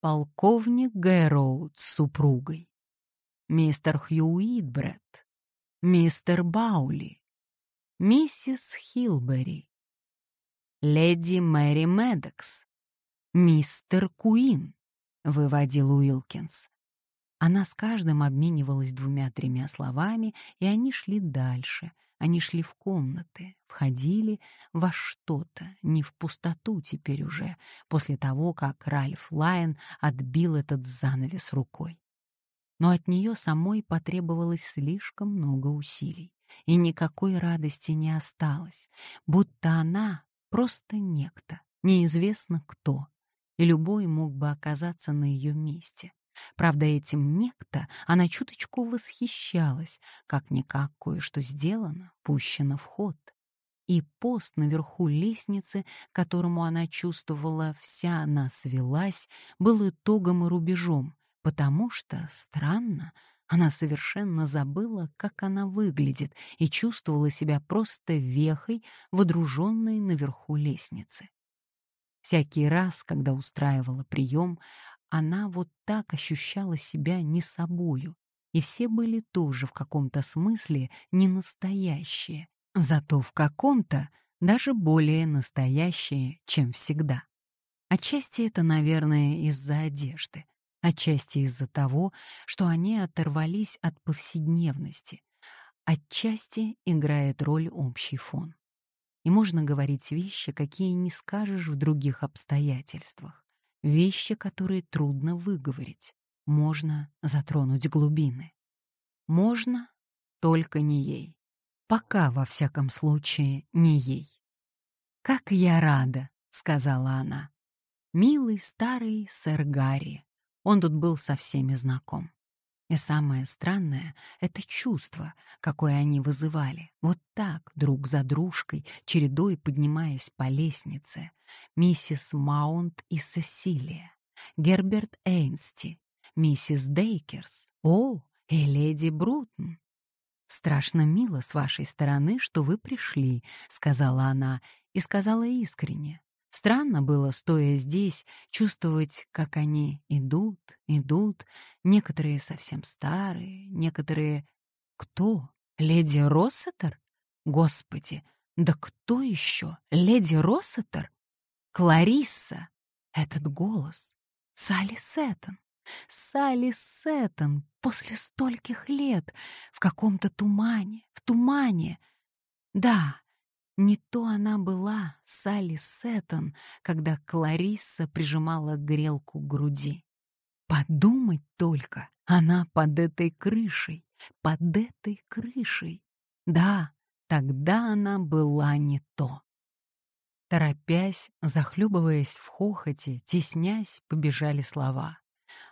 полковник Гэроуд с супругой, мистер Хью Уитбретт, мистер Баули, миссис Хилбери, леди Мэри Медекс, мистер Куин, выводил Уилкинс. Она с каждым обменивалась двумя-тремя словами, и они шли дальше. Они шли в комнаты, входили во что-то, не в пустоту теперь уже, после того, как Ральф Лайон отбил этот занавес рукой. Но от нее самой потребовалось слишком много усилий, и никакой радости не осталось, будто она просто некто, неизвестно кто, и любой мог бы оказаться на ее месте. Правда, этим некто она чуточку восхищалась, как-никак кое-что сделано, пущено в ход. И пост наверху лестницы, которому она чувствовала, вся она свелась, был итогом и рубежом, потому что, странно, она совершенно забыла, как она выглядит, и чувствовала себя просто вехой, водруженной наверху лестницы. Всякий раз, когда устраивала прием, она вот так ощущала себя не собою, и все были тоже в каком-то смысле не настоящие, зато в каком-то даже более настоящие, чем всегда. Отчасти это, наверное, из-за одежды, отчасти из-за того, что они оторвались от повседневности, отчасти играет роль общий фон. И можно говорить вещи, какие не скажешь в других обстоятельствах вещи, которые трудно выговорить. Можно затронуть глубины. Можно, только не ей. Пока, во всяком случае, не ей. «Как я рада!» — сказала она. «Милый старый сэр Гарри. Он тут был со всеми знаком. И самое странное — это чувство, какое они вызывали, вот так, друг за дружкой, чередой поднимаясь по лестнице. Миссис Маунт и Сесилия, Герберт Эйнсти, миссис Дейкерс, о, и леди Брутон. «Страшно мило с вашей стороны, что вы пришли», — сказала она, и сказала искренне. Странно было, стоя здесь, чувствовать, как они идут, идут, некоторые совсем старые, некоторые... Кто? Леди Россетер? Господи, да кто еще? Леди Россетер? Кларисса? Этот голос. Салли Сеттон. Салли Сеттон после стольких лет в каком-то тумане, в тумане. Да, не то она была, Салли Сеттон, когда Кларисса прижимала грелку к груди. Подумать только, она под этой крышей, под этой крышей. Да, тогда она была не то. Торопясь, захлебываясь в хохоте, теснясь, побежали слова.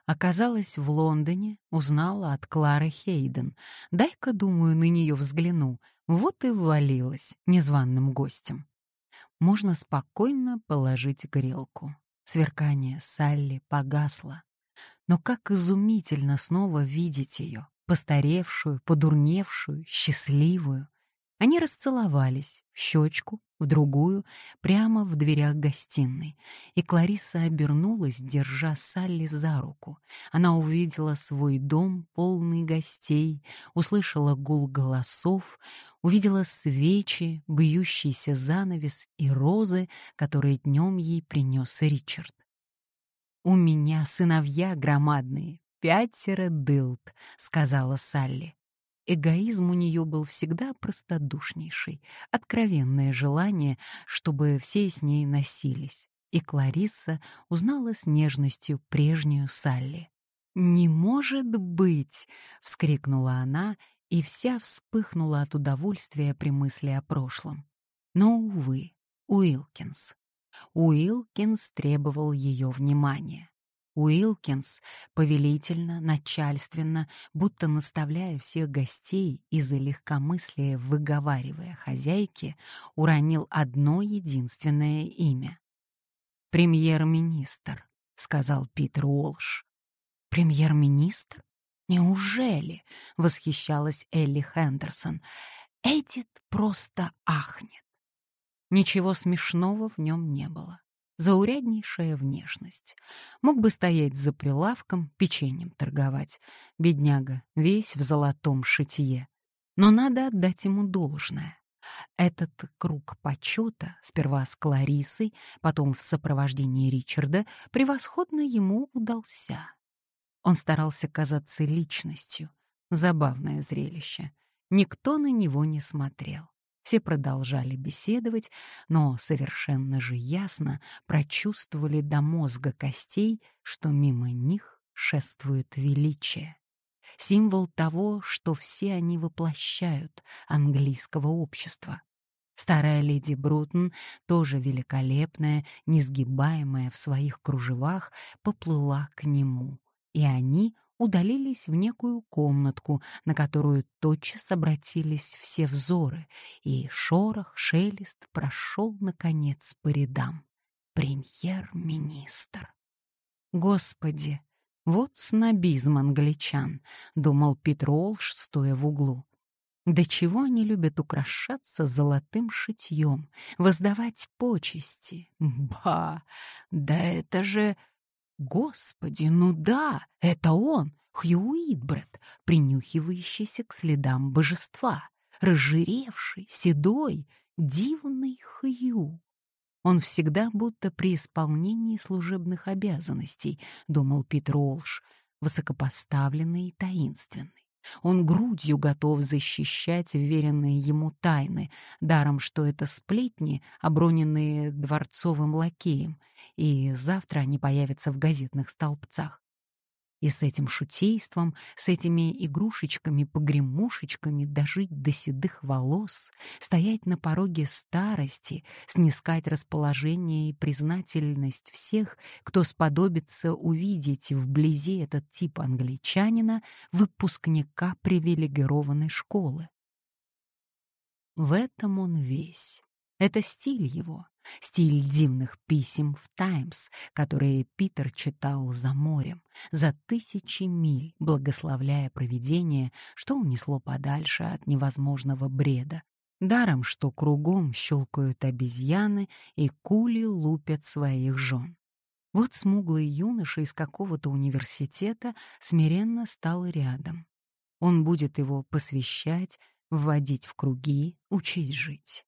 Оказалась в Лондоне, узнала от Клары Хейден. Дай-ка, думаю, на нее взгляну — вот и ввалилась незваным гостем. Можно спокойно положить грелку. Сверкание Салли погасло. Но как изумительно снова видеть ее, постаревшую, подурневшую, счастливую. Они расцеловались в щечку, в другую, прямо в дверях гостиной, и Клариса обернулась, держа Салли за руку. Она увидела свой дом, полный гостей, услышала гул голосов, увидела свечи, бьющийся занавес и розы, которые днем ей принес Ричард. «У меня сыновья громадные, пятеро дылд», — сказала Салли. Эгоизм у нее был всегда простодушнейший, откровенное желание, чтобы все с ней носились. И Кларисса узнала с нежностью прежнюю Салли. «Не может быть!» — вскрикнула она, и вся вспыхнула от удовольствия при мысли о прошлом. Но, увы, Уилкинс. Уилкинс требовал ее внимания. Уилкинс повелительно, начальственно, будто наставляя всех гостей из-за легкомыслия выговаривая хозяйке, уронил одно единственное имя. «Премьер-министр», — сказал Питер Уолш. «Премьер-министр? Неужели?» — восхищалась Элли Хендерсон. «Эдит просто ахнет». Ничего смешного в нем не было. Зауряднейшая внешность. Мог бы стоять за прилавком, печеньем торговать. Бедняга, весь в золотом шитье. Но надо отдать ему должное. Этот круг почета, сперва с Кларисой, потом в сопровождении Ричарда, превосходно ему удался. Он старался казаться личностью. Забавное зрелище. Никто на него не смотрел. Все продолжали беседовать, но совершенно же ясно прочувствовали до мозга костей, что мимо них шествует величие. Символ того, что все они воплощают, английского общества. Старая леди Брутон, тоже великолепная, несгибаемая в своих кружевах, поплыла к нему, и они удалились в некую комнатку, на которую тотчас обратились все взоры, и шорох, шелест прошел, наконец, по рядам. Премьер-министр. Господи, вот снобизм англичан, думал Петролш, стоя в углу. До чего они любят украшаться золотым шитьем, воздавать почести. Ба! Да это же Господи, ну да, это он, Хью Уитбред, принюхивающийся к следам божества, разжиревший, седой, дивный Хью. Он всегда будто при исполнении служебных обязанностей, думал Питер Олш, высокопоставленный и таинственный. Он грудью готов защищать вверенные ему тайны, даром что это сплетни, оброненные дворцовым лакеем, и завтра они появятся в газетных столбцах. И с этим шутейством, с этими игрушечками-погремушечками дожить до седых волос, стоять на пороге старости, снискать расположение и признательность всех, кто сподобится увидеть вблизи этот тип англичанина, выпускника привилегированной школы. В этом он весь. Это стиль его, стиль дивных писем в «Таймс», которые Питер читал за морем, за тысячи миль, благословляя провидение, что унесло подальше от невозможного бреда. Даром, что кругом щелкают обезьяны и кули лупят своих жен. Вот смуглый юноша из какого-то университета смиренно стал рядом. Он будет его посвящать, вводить в круги, учить жить.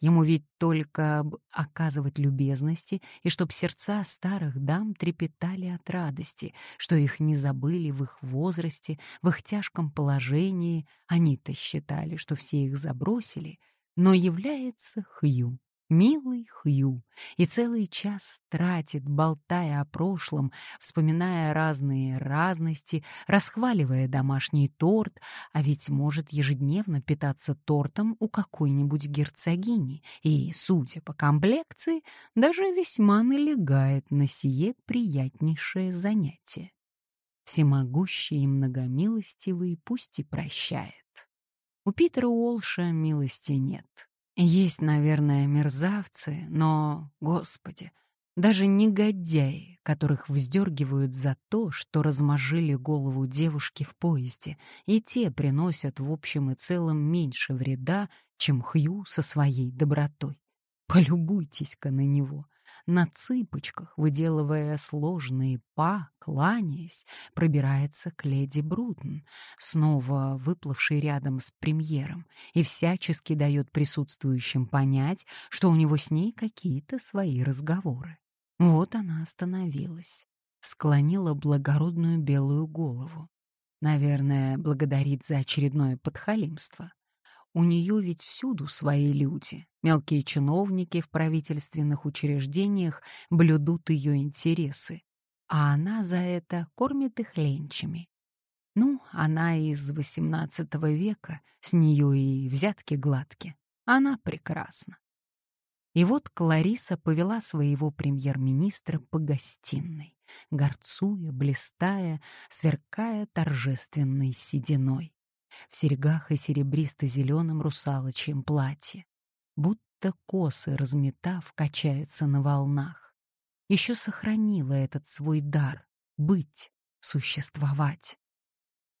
Ему ведь только оказывать любезности, и чтоб сердца старых дам трепетали от радости, что их не забыли в их возрасте, в их тяжком положении. Они-то считали, что все их забросили, но является Хью Милый Хью, и целый час тратит, болтая о прошлом, вспоминая разные разности, расхваливая домашний торт, а ведь может ежедневно питаться тортом у какой-нибудь герцогини, и, судя по комплекции, даже весьма налегает на сие приятнейшее занятие. Всемогущий и многомилостивый пусть и прощает. У Питера Уолша милости нет. Есть, наверное, мерзавцы, но, господи, даже негодяи, которых вздергивают за то, что размажили голову девушки в поезде, и те приносят в общем и целом меньше вреда, чем Хью со своей добротой. Полюбуйтесь-ка на него на цыпочках, выделывая сложные па, кланяясь, пробирается к леди Брутон, снова выплывшей рядом с премьером, и всячески дает присутствующим понять, что у него с ней какие-то свои разговоры. Вот она остановилась, склонила благородную белую голову. Наверное, благодарит за очередное подхалимство. У нее ведь всюду свои люди. Мелкие чиновники в правительственных учреждениях блюдут ее интересы, а она за это кормит их ленчами. Ну, она из XVIII века, с нее и взятки гладки. Она прекрасна. И вот Клариса повела своего премьер-министра по гостиной, горцуя, блистая, сверкая торжественной сединой в серьгах и серебристо-зеленом русалочьем платье, будто косы, разметав, качается на волнах. Еще сохранила этот свой дар — быть, существовать.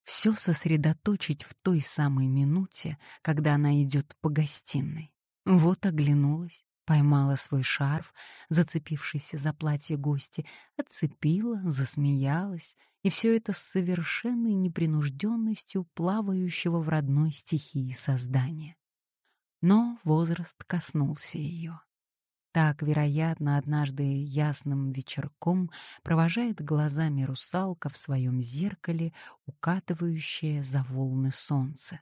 Все сосредоточить в той самой минуте, когда она идет по гостиной. Вот оглянулась, поймала свой шарф, зацепившийся за платье гости, отцепила, засмеялась, и все это с совершенной непринужденностью плавающего в родной стихии создания. Но возраст коснулся ее. Так, вероятно, однажды ясным вечерком провожает глазами русалка в своем зеркале, укатывающее за волны солнце.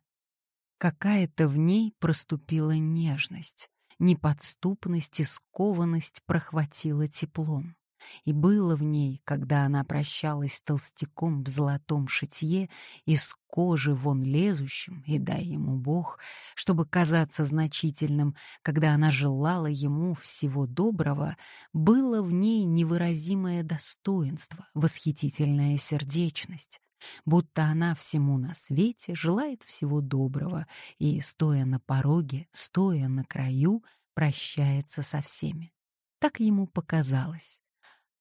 Какая-то в ней проступила нежность, неподступность и скованность прохватила теплом. И было в ней, когда она прощалась с толстяком в золотом шитье, из кожи вон лезущим, и дай ему Бог, чтобы казаться значительным, когда она желала ему всего доброго, было в ней невыразимое достоинство, восхитительная сердечность, будто она всему на свете желает всего доброго и, стоя на пороге, стоя на краю, прощается со всеми. Так ему показалось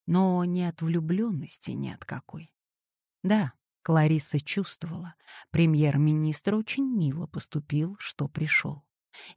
но не от влюбленности ни от какой. Да, Клариса чувствовала, премьер-министр очень мило поступил, что пришел.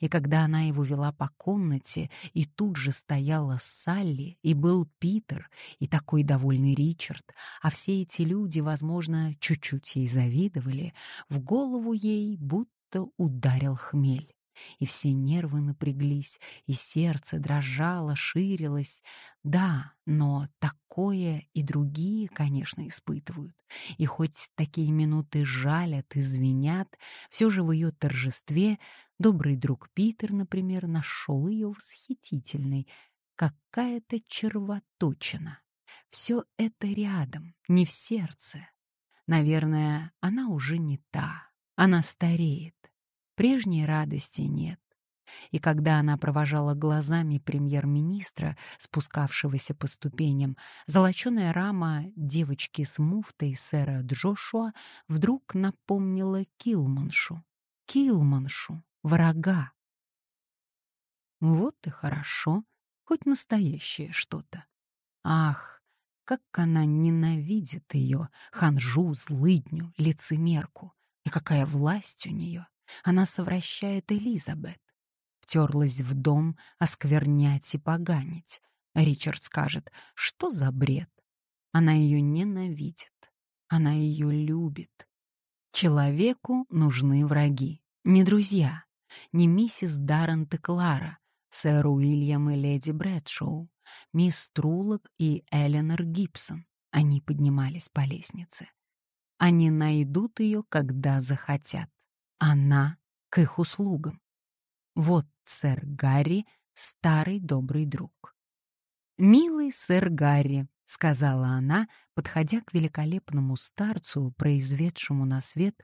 И когда она его вела по комнате, и тут же стояла Салли, и был Питер, и такой довольный Ричард, а все эти люди, возможно, чуть-чуть ей завидовали, в голову ей будто ударил хмель и все нервы напряглись, и сердце дрожало, ширилось. Да, но такое и другие, конечно, испытывают. И хоть такие минуты жалят и все же в ее торжестве добрый друг Питер, например, нашел ее восхитительной. Какая-то червоточина. Все это рядом, не в сердце. Наверное, она уже не та. Она стареет. Прежней радости нет. И когда она провожала глазами премьер-министра, спускавшегося по ступеням, золоченая рама девочки с муфтой сэра Джошуа вдруг напомнила Килманшу. Килманшу, врага. Вот и хорошо, хоть настоящее что-то. Ах, как она ненавидит ее, ханжу, злыдню, лицемерку, и какая власть у нее. Она совращает Элизабет. Втерлась в дом осквернять и поганить. Ричард скажет, что за бред? Она ее ненавидит. Она ее любит. Человеку нужны враги, не друзья, не миссис Даррент и Клара, сэр Уильям и леди Брэдшоу, мисс Трулок и Эленор Гибсон. Они поднимались по лестнице. Они найдут ее, когда захотят. Она к их услугам. Вот сэр Гарри, старый добрый друг. «Милый сэр Гарри», — сказала она, подходя к великолепному старцу, произведшему на свет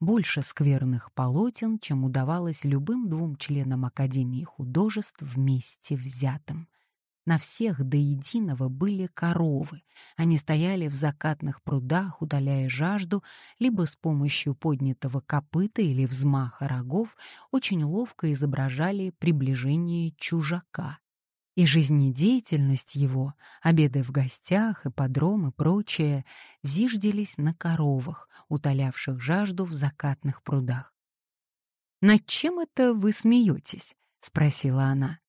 больше скверных полотен, чем удавалось любым двум членам Академии художеств вместе взятым — на всех до единого были коровы. Они стояли в закатных прудах, удаляя жажду, либо с помощью поднятого копыта или взмаха рогов очень ловко изображали приближение чужака. И жизнедеятельность его, обеды в гостях, ипподром и прочее, зиждились на коровах, утолявших жажду в закатных прудах. «Над чем это вы смеетесь?» — спросила она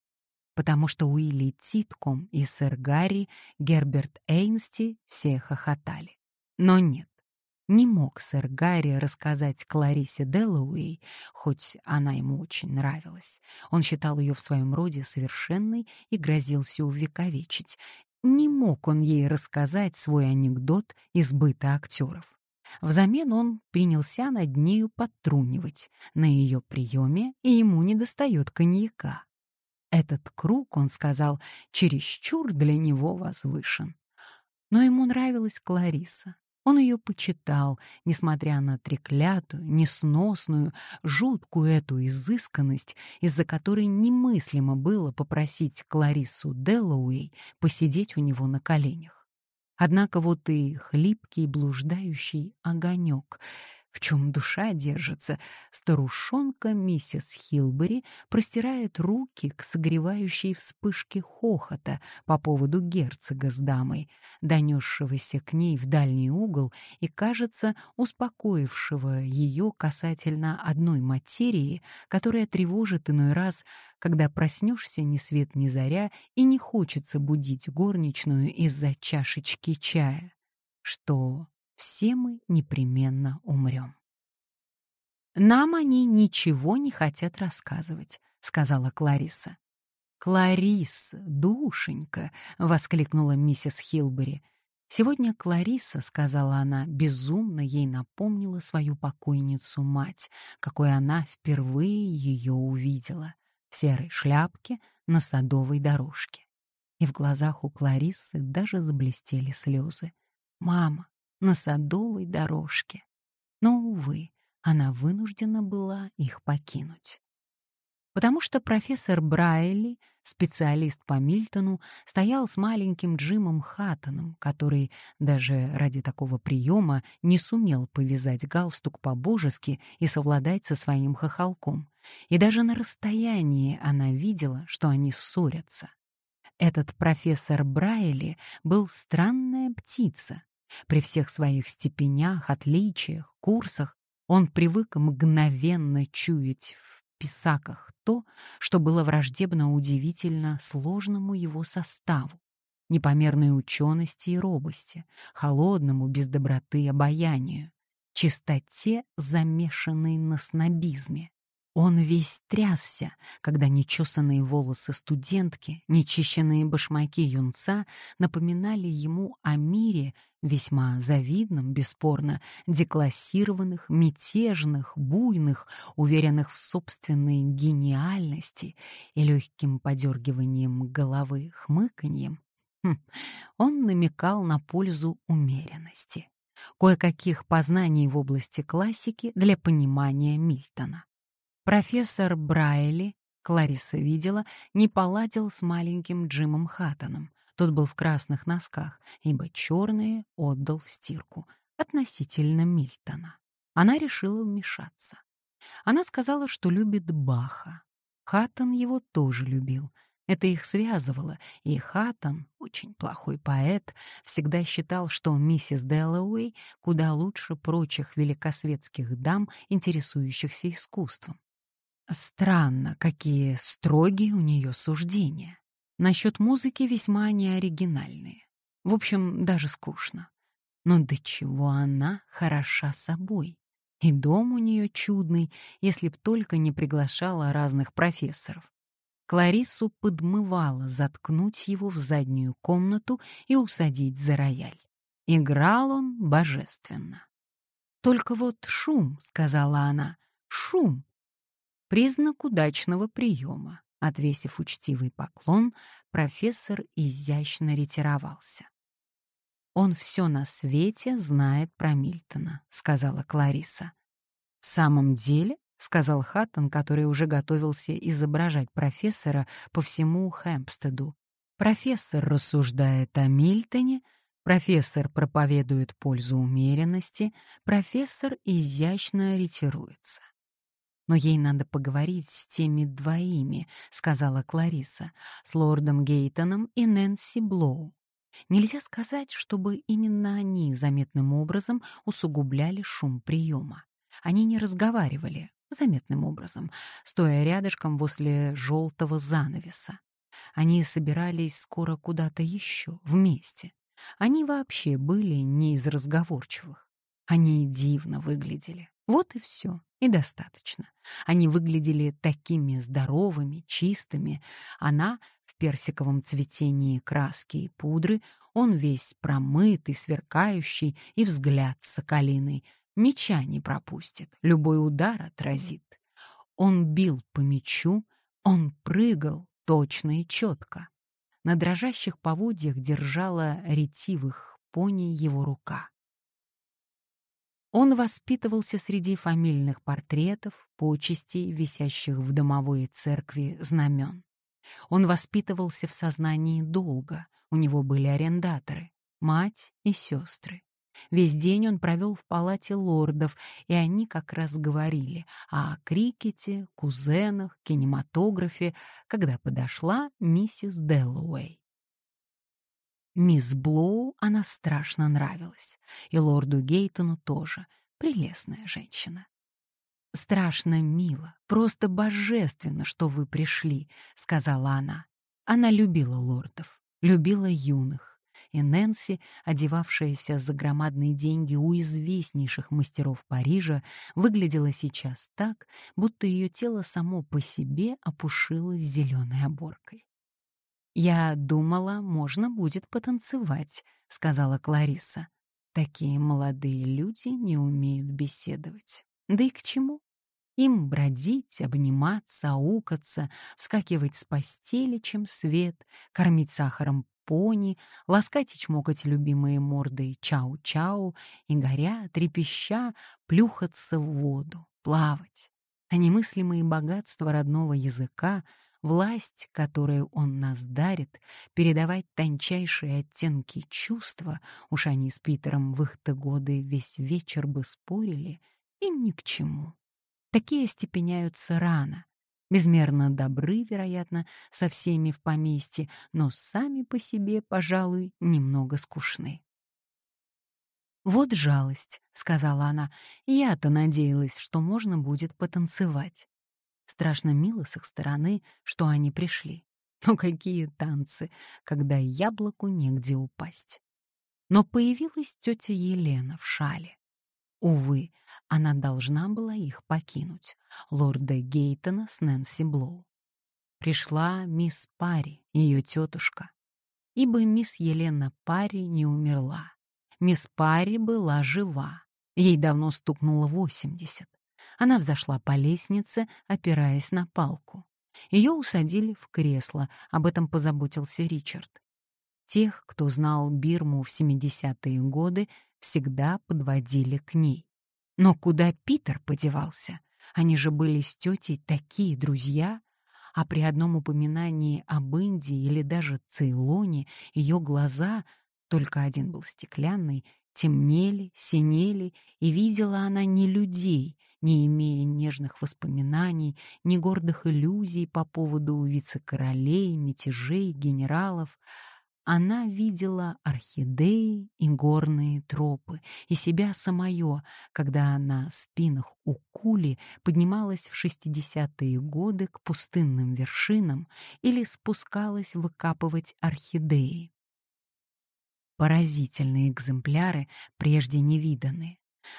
потому что Уилли Титком и сэр Гарри, Герберт Эйнсти все хохотали. Но нет, не мог сэр Гарри рассказать Кларисе Дэллоуэй, хоть она ему очень нравилась. Он считал ее в своем роде совершенной и грозился увековечить. Не мог он ей рассказать свой анекдот из быта актеров. Взамен он принялся над нею подтрунивать. На ее приеме и ему недостает коньяка. Этот круг, он сказал, чересчур для него возвышен. Но ему нравилась Клариса. Он ее почитал, несмотря на треклятую, несносную, жуткую эту изысканность, из-за которой немыслимо было попросить Кларису Деллоуэй посидеть у него на коленях. Однако вот и хлипкий блуждающий огонек, в чем душа держится, старушонка миссис Хилбери простирает руки к согревающей вспышке хохота по поводу герцога с дамой, донесшегося к ней в дальний угол и, кажется, успокоившего ее касательно одной материи, которая тревожит иной раз, когда проснешься ни свет ни заря и не хочется будить горничную из-за чашечки чая, что все мы непременно умрем. «Нам они ничего не хотят рассказывать», — сказала Клариса. «Кларисса, душенька!» — воскликнула миссис Хилбери. Сегодня Клариса, сказала она, безумно ей напомнила свою покойницу мать, какой она впервые ее увидела, в серой шляпке на садовой дорожке. И в глазах у Кларисы даже заблестели слезы. «Мама, на садовой дорожке. Но, увы, она вынуждена была их покинуть. Потому что профессор Брайли, специалист по Мильтону, стоял с маленьким Джимом Хаттоном, который даже ради такого приема не сумел повязать галстук по-божески и совладать со своим хохолком. И даже на расстоянии она видела, что они ссорятся. Этот профессор Брайли был странная птица, при всех своих степенях, отличиях, курсах он привык мгновенно чуять в писаках то, что было враждебно удивительно сложному его составу, непомерной учености и робости, холодному без доброты обаянию, чистоте, замешанной на снобизме, он весь трясся, когда нечесанные волосы студентки, нечищенные башмаки юнца напоминали ему о мире, весьма завидном, бесспорно, деклассированных, мятежных, буйных, уверенных в собственной гениальности и легким подергиванием головы хмыканьем. Хм, он намекал на пользу умеренности, кое-каких познаний в области классики для понимания Мильтона. Профессор Брайли, Клариса видела, не поладил с маленьким Джимом Хаттоном. Тот был в красных носках, ибо черные отдал в стирку, относительно Мильтона. Она решила вмешаться. Она сказала, что любит Баха. Хаттон его тоже любил. Это их связывало, и Хаттон, очень плохой поэт, всегда считал, что миссис Дэллоуэй куда лучше прочих великосветских дам, интересующихся искусством. Странно, какие строгие у нее суждения. Насчет музыки весьма неоригинальные. В общем, даже скучно. Но до чего она хороша собой. И дом у нее чудный, если б только не приглашала разных профессоров. Клариссу подмывала заткнуть его в заднюю комнату и усадить за рояль. Играл он божественно. «Только вот шум», — сказала она, — «шум, Признак удачного приема. Отвесив учтивый поклон, профессор изящно ретировался. «Он все на свете знает про Мильтона», — сказала Клариса. «В самом деле?» — сказал Хаттон, который уже готовился изображать профессора по всему Хэмпстеду. Профессор рассуждает о Мильтоне, профессор проповедует пользу умеренности, профессор изящно ретируется. «Но ей надо поговорить с теми двоими», — сказала Клариса, «с лордом Гейтоном и Нэнси Блоу. Нельзя сказать, чтобы именно они заметным образом усугубляли шум приема. Они не разговаривали заметным образом, стоя рядышком возле желтого занавеса. Они собирались скоро куда-то еще, вместе. Они вообще были не из разговорчивых. Они дивно выглядели. Вот и все, и достаточно. Они выглядели такими здоровыми, чистыми. Она в персиковом цветении краски и пудры, он весь промытый, сверкающий, и взгляд соколиный. Меча не пропустит, любой удар отразит. Он бил по мечу, он прыгал точно и четко. На дрожащих поводьях держала ретивых пони его рука. Он воспитывался среди фамильных портретов, почестей, висящих в домовой церкви знамен. Он воспитывался в сознании долга, у него были арендаторы, мать и сестры. Весь день он провел в палате лордов, и они как раз говорили о крикете, кузенах, кинематографе, когда подошла миссис Дэллоуэй. Мисс Блоу она страшно нравилась, и лорду Гейтону тоже, прелестная женщина. «Страшно мило, просто божественно, что вы пришли», — сказала она. Она любила лордов, любила юных, и Нэнси, одевавшаяся за громадные деньги у известнейших мастеров Парижа, выглядела сейчас так, будто ее тело само по себе опушилось зеленой оборкой. «Я думала, можно будет потанцевать», — сказала Клариса. «Такие молодые люди не умеют беседовать. Да и к чему? Им бродить, обниматься, аукаться, вскакивать с постели, чем свет, кормить сахаром пони, ласкать и чмокать любимые морды чау-чау и, горя, трепеща, плюхаться в воду, плавать. А немыслимые богатства родного языка, власть, которую он нас дарит, передавать тончайшие оттенки чувства, уж они с Питером в их-то годы весь вечер бы спорили, им ни к чему. Такие степеняются рано, безмерно добры, вероятно, со всеми в поместье, но сами по себе, пожалуй, немного скучны. «Вот жалость», — сказала она, — «я-то надеялась, что можно будет потанцевать». Страшно мило с их стороны, что они пришли. Но какие танцы, когда яблоку негде упасть. Но появилась тетя Елена в шале. Увы, она должна была их покинуть, лорда Гейтона с Нэнси Блоу. Пришла мисс Парри, ее тетушка. Ибо мисс Елена Парри не умерла. Мисс Парри была жива. Ей давно стукнуло восемьдесят. Она взошла по лестнице, опираясь на палку. Ее усадили в кресло, об этом позаботился Ричард. Тех, кто знал Бирму в 70-е годы, всегда подводили к ней. Но куда Питер подевался? Они же были с тетей такие друзья, а при одном упоминании об Индии или даже Цейлоне ее глаза, только один был стеклянный, темнели, синели, и видела она не людей, не имея нежных воспоминаний, ни гордых иллюзий по поводу вице-королей, мятежей, генералов, она видела орхидеи и горные тропы, и себя самое, когда на спинах у кули поднималась в шестидесятые годы к пустынным вершинам или спускалась выкапывать орхидеи. Поразительные экземпляры, прежде невиданные.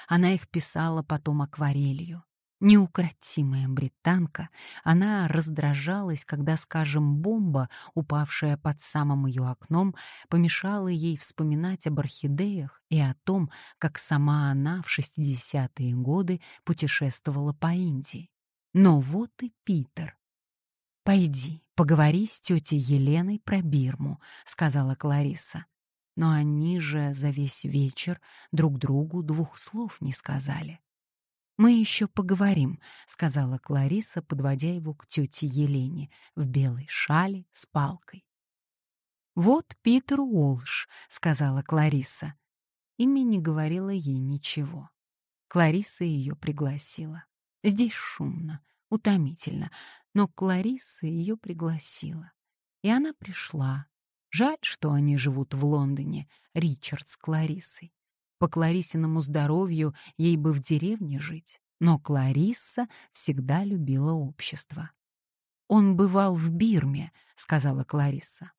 Она их писала потом акварелью. Неукротимая британка, она раздражалась, когда, скажем, бомба, упавшая под самым ее окном, помешала ей вспоминать об орхидеях и о том, как сама она в 60-е годы путешествовала по Индии. Но вот и Питер. «Пойди, поговори с тетей Еленой про Бирму», — сказала Клариса. Но они же за весь вечер друг другу двух слов не сказали. «Мы еще поговорим», — сказала Клариса, подводя его к тете Елене в белой шале с палкой. «Вот Питер Уолш», — сказала Клариса. Имя не говорила ей ничего. Клариса ее пригласила. Здесь шумно, утомительно, но Клариса ее пригласила. И она пришла. Жаль, что они живут в Лондоне, Ричард с Кларисой. По Кларисиному здоровью ей бы в деревне жить, но Кларисса всегда любила общество. «Он бывал в Бирме», — сказала Кларисса.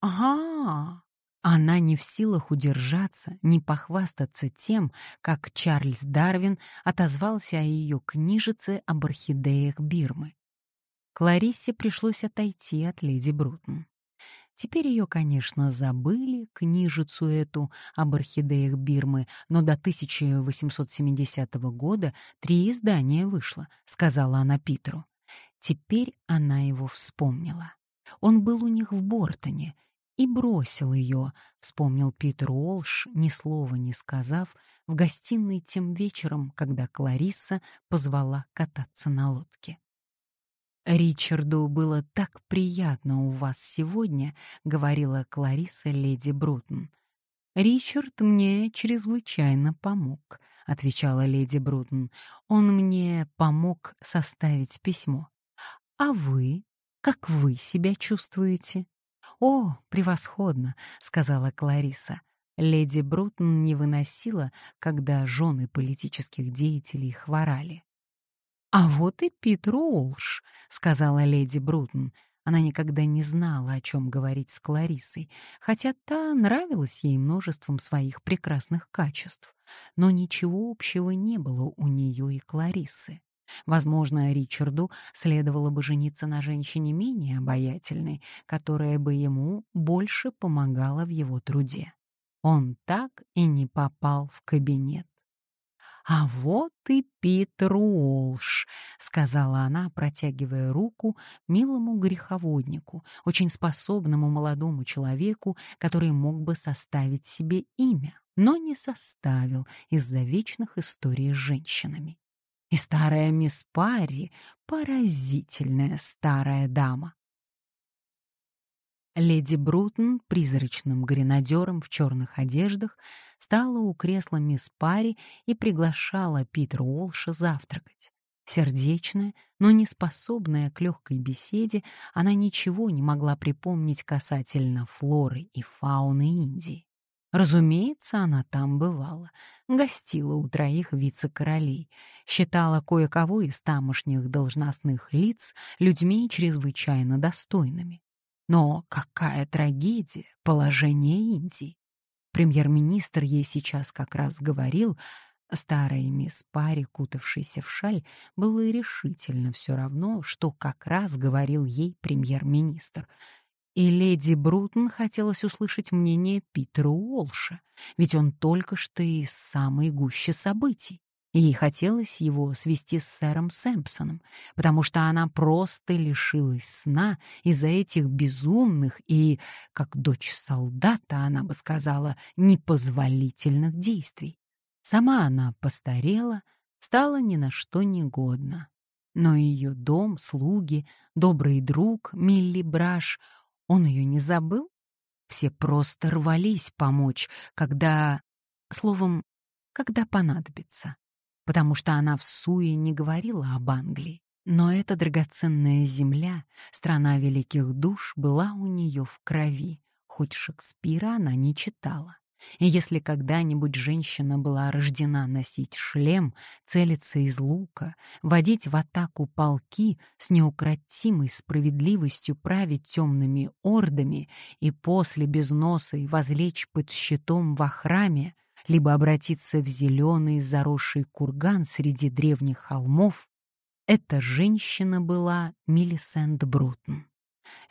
«Ага!» Она не в силах удержаться, не похвастаться тем, как Чарльз Дарвин отозвался о ее книжице об орхидеях Бирмы. Клариссе пришлось отойти от леди Брутон. Теперь ее, конечно, забыли, книжицу эту об орхидеях Бирмы, но до 1870 года три издания вышло, сказала она Питеру. Теперь она его вспомнила. Он был у них в Бортоне и бросил ее, вспомнил Питер Уолш, ни слова не сказав, в гостиной тем вечером, когда Кларисса позвала кататься на лодке. «Ричарду было так приятно у вас сегодня», — говорила Клариса леди Брутон. Ричард мне чрезвычайно помог, отвечала леди Брутон. Он мне помог составить письмо. А вы? Как вы себя чувствуете? О, превосходно, сказала Клариса. Леди Брутон не выносила, когда жены политических деятелей хворали. «А вот и Питер Уолш», — сказала леди Брутон. Она никогда не знала, о чем говорить с Кларисой, хотя та нравилась ей множеством своих прекрасных качеств. Но ничего общего не было у нее и Кларисы. Возможно, Ричарду следовало бы жениться на женщине менее обаятельной, которая бы ему больше помогала в его труде. Он так и не попал в кабинет. «А вот и Питер Уолш», — сказала она, протягивая руку милому греховоднику, очень способному молодому человеку, который мог бы составить себе имя, но не составил из-за вечных историй с женщинами. И старая мисс Парри — поразительная старая дама. Леди Брутон, призрачным гренадером в черных одеждах, стала у кресла мисс Парри и приглашала Питера Уолша завтракать. Сердечная, но не способная к легкой беседе, она ничего не могла припомнить касательно флоры и фауны Индии. Разумеется, она там бывала, гостила у троих вице-королей, считала кое-кого из тамошних должностных лиц людьми чрезвычайно достойными. Но какая трагедия положение Индии! Премьер-министр ей сейчас как раз говорил, старая мисс Пари, кутавшаяся в шаль, было решительно все равно, что как раз говорил ей премьер-министр. И леди Брутон хотелось услышать мнение Питера Уолша, ведь он только что из самой гуще событий. Ей хотелось его свести с сэром Сэмпсоном, потому что она просто лишилась сна из-за этих безумных и, как дочь солдата, она бы сказала, непозволительных действий. Сама она постарела, стала ни на что негодна. Но ее дом, слуги, добрый друг Милли Браш, он ее не забыл? Все просто рвались помочь, когда... Словом, когда понадобится потому что она в суе не говорила об Англии. Но эта драгоценная земля, страна великих душ, была у нее в крови, хоть Шекспира она не читала. И если когда-нибудь женщина была рождена носить шлем, целиться из лука, водить в атаку полки, с неукротимой справедливостью править темными ордами и после без носа и возлечь под щитом во храме, либо обратиться в зеленый заросший курган среди древних холмов, эта женщина была Милисент Брутон.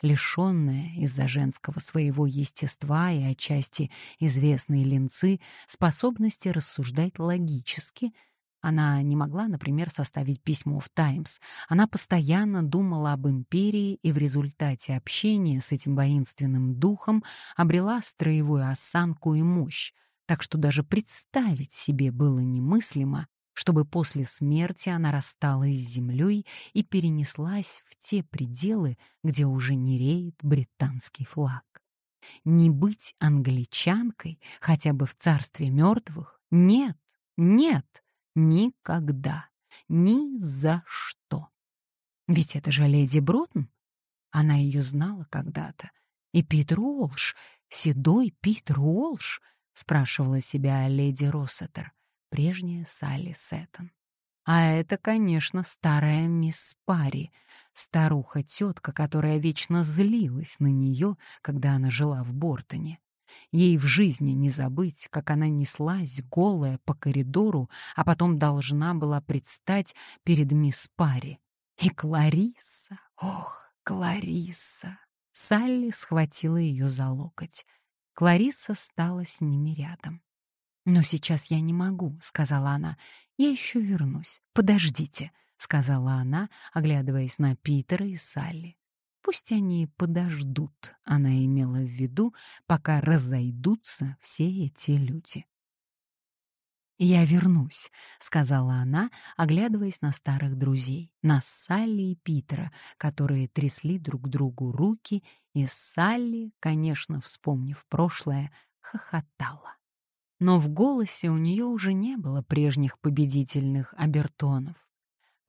Лишенная из-за женского своего естества и отчасти известной линцы способности рассуждать логически, она не могла, например, составить письмо в «Таймс». Она постоянно думала об империи и в результате общения с этим воинственным духом обрела строевую осанку и мощь, так что даже представить себе было немыслимо, чтобы после смерти она рассталась с землей и перенеслась в те пределы, где уже не реет британский флаг. Не быть англичанкой хотя бы в царстве мертвых? Нет, нет, никогда, ни за что. Ведь это же леди Брутон. Она ее знала когда-то. И Питер Уолш, седой Питер Уолш — спрашивала себя леди Россетер, прежняя Салли Сеттон. А это, конечно, старая мисс Парри, старуха-тетка, которая вечно злилась на нее, когда она жила в Бортоне. Ей в жизни не забыть, как она неслась голая по коридору, а потом должна была предстать перед мисс Парри. И Кларисса, ох, Кларисса! Салли схватила ее за локоть. Кларисса стала с ними рядом. «Но сейчас я не могу», — сказала она. «Я еще вернусь. Подождите», — сказала она, оглядываясь на Питера и Салли. «Пусть они подождут», — она имела в виду, пока разойдутся все эти люди. «Я вернусь», — сказала она, оглядываясь на старых друзей, на Салли и Питера, которые трясли друг другу руки, и Салли, конечно, вспомнив прошлое, хохотала. Но в голосе у нее уже не было прежних победительных обертонов.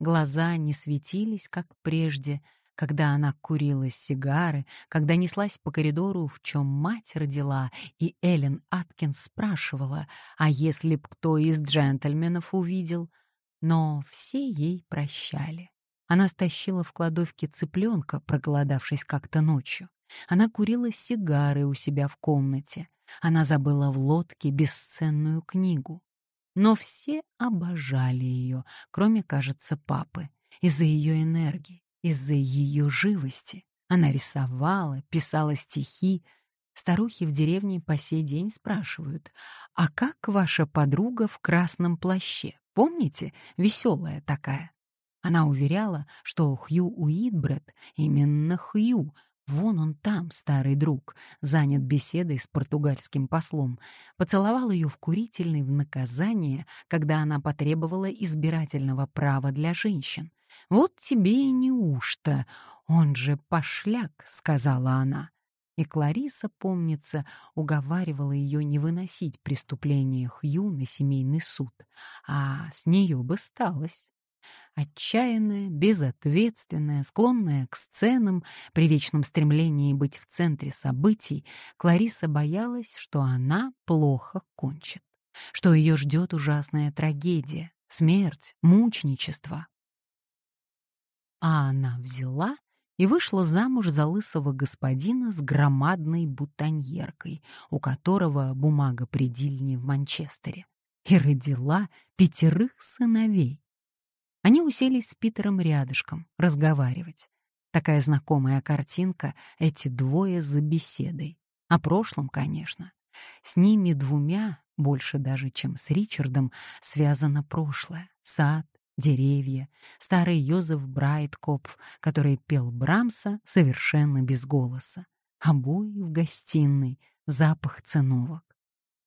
Глаза не светились, как прежде, когда она курила сигары, когда неслась по коридору, в чем мать родила, и Эллен Аткинс спрашивала, а если б кто из джентльменов увидел? Но все ей прощали. Она стащила в кладовке цыпленка, проголодавшись как-то ночью. Она курила сигары у себя в комнате. Она забыла в лодке бесценную книгу. Но все обожали ее, кроме, кажется, папы, из-за ее энергии, из-за ее живости. Она рисовала, писала стихи. Старухи в деревне по сей день спрашивают, «А как ваша подруга в красном плаще? Помните, веселая такая?» Она уверяла, что Хью Уитбред, именно Хью, Вон он там, старый друг, занят беседой с португальским послом, поцеловал ее в курительный в наказание, когда она потребовала избирательного права для женщин. «Вот тебе и неужто, он же пошляк», — сказала она. И Клариса, помнится, уговаривала ее не выносить преступление Хью на семейный суд, а с нее бы сталось. Отчаянная, безответственная, склонная к сценам, при вечном стремлении быть в центре событий, Клариса боялась, что она плохо кончит, что ее ждет ужасная трагедия, смерть, мученичество. А она взяла и вышла замуж за лысого господина с громадной бутоньеркой, у которого бумага предельнее в Манчестере, и родила пятерых сыновей. Они уселись с Питером рядышком, разговаривать. Такая знакомая картинка — эти двое за беседой. О прошлом, конечно. С ними двумя, больше даже, чем с Ричардом, связано прошлое. Сад, деревья, старый Йозеф Брайткопф, который пел Брамса совершенно без голоса. Обои в гостиной, запах циновок.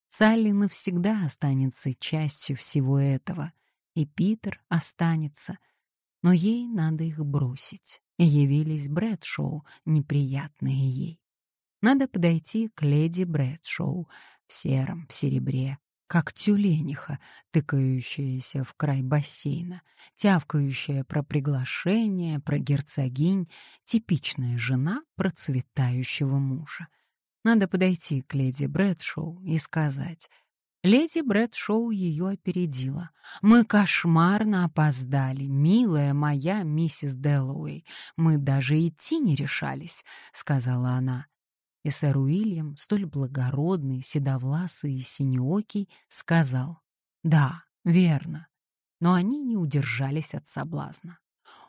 Салли навсегда останется частью всего этого, и Питер останется. Но ей надо их бросить. И явились Брэдшоу, неприятные ей. Надо подойти к леди Брэдшоу в сером, в серебре, как тюлениха, тыкающаяся в край бассейна, тявкающая про приглашение, про герцогинь, типичная жена процветающего мужа. Надо подойти к леди Брэдшоу и сказать Леди Брэдшоу ее опередила. «Мы кошмарно опоздали, милая моя миссис Дэллоуэй. Мы даже идти не решались», — сказала она. И сэр Уильям, столь благородный, седовласый и синеокий, сказал «Да, верно». Но они не удержались от соблазна.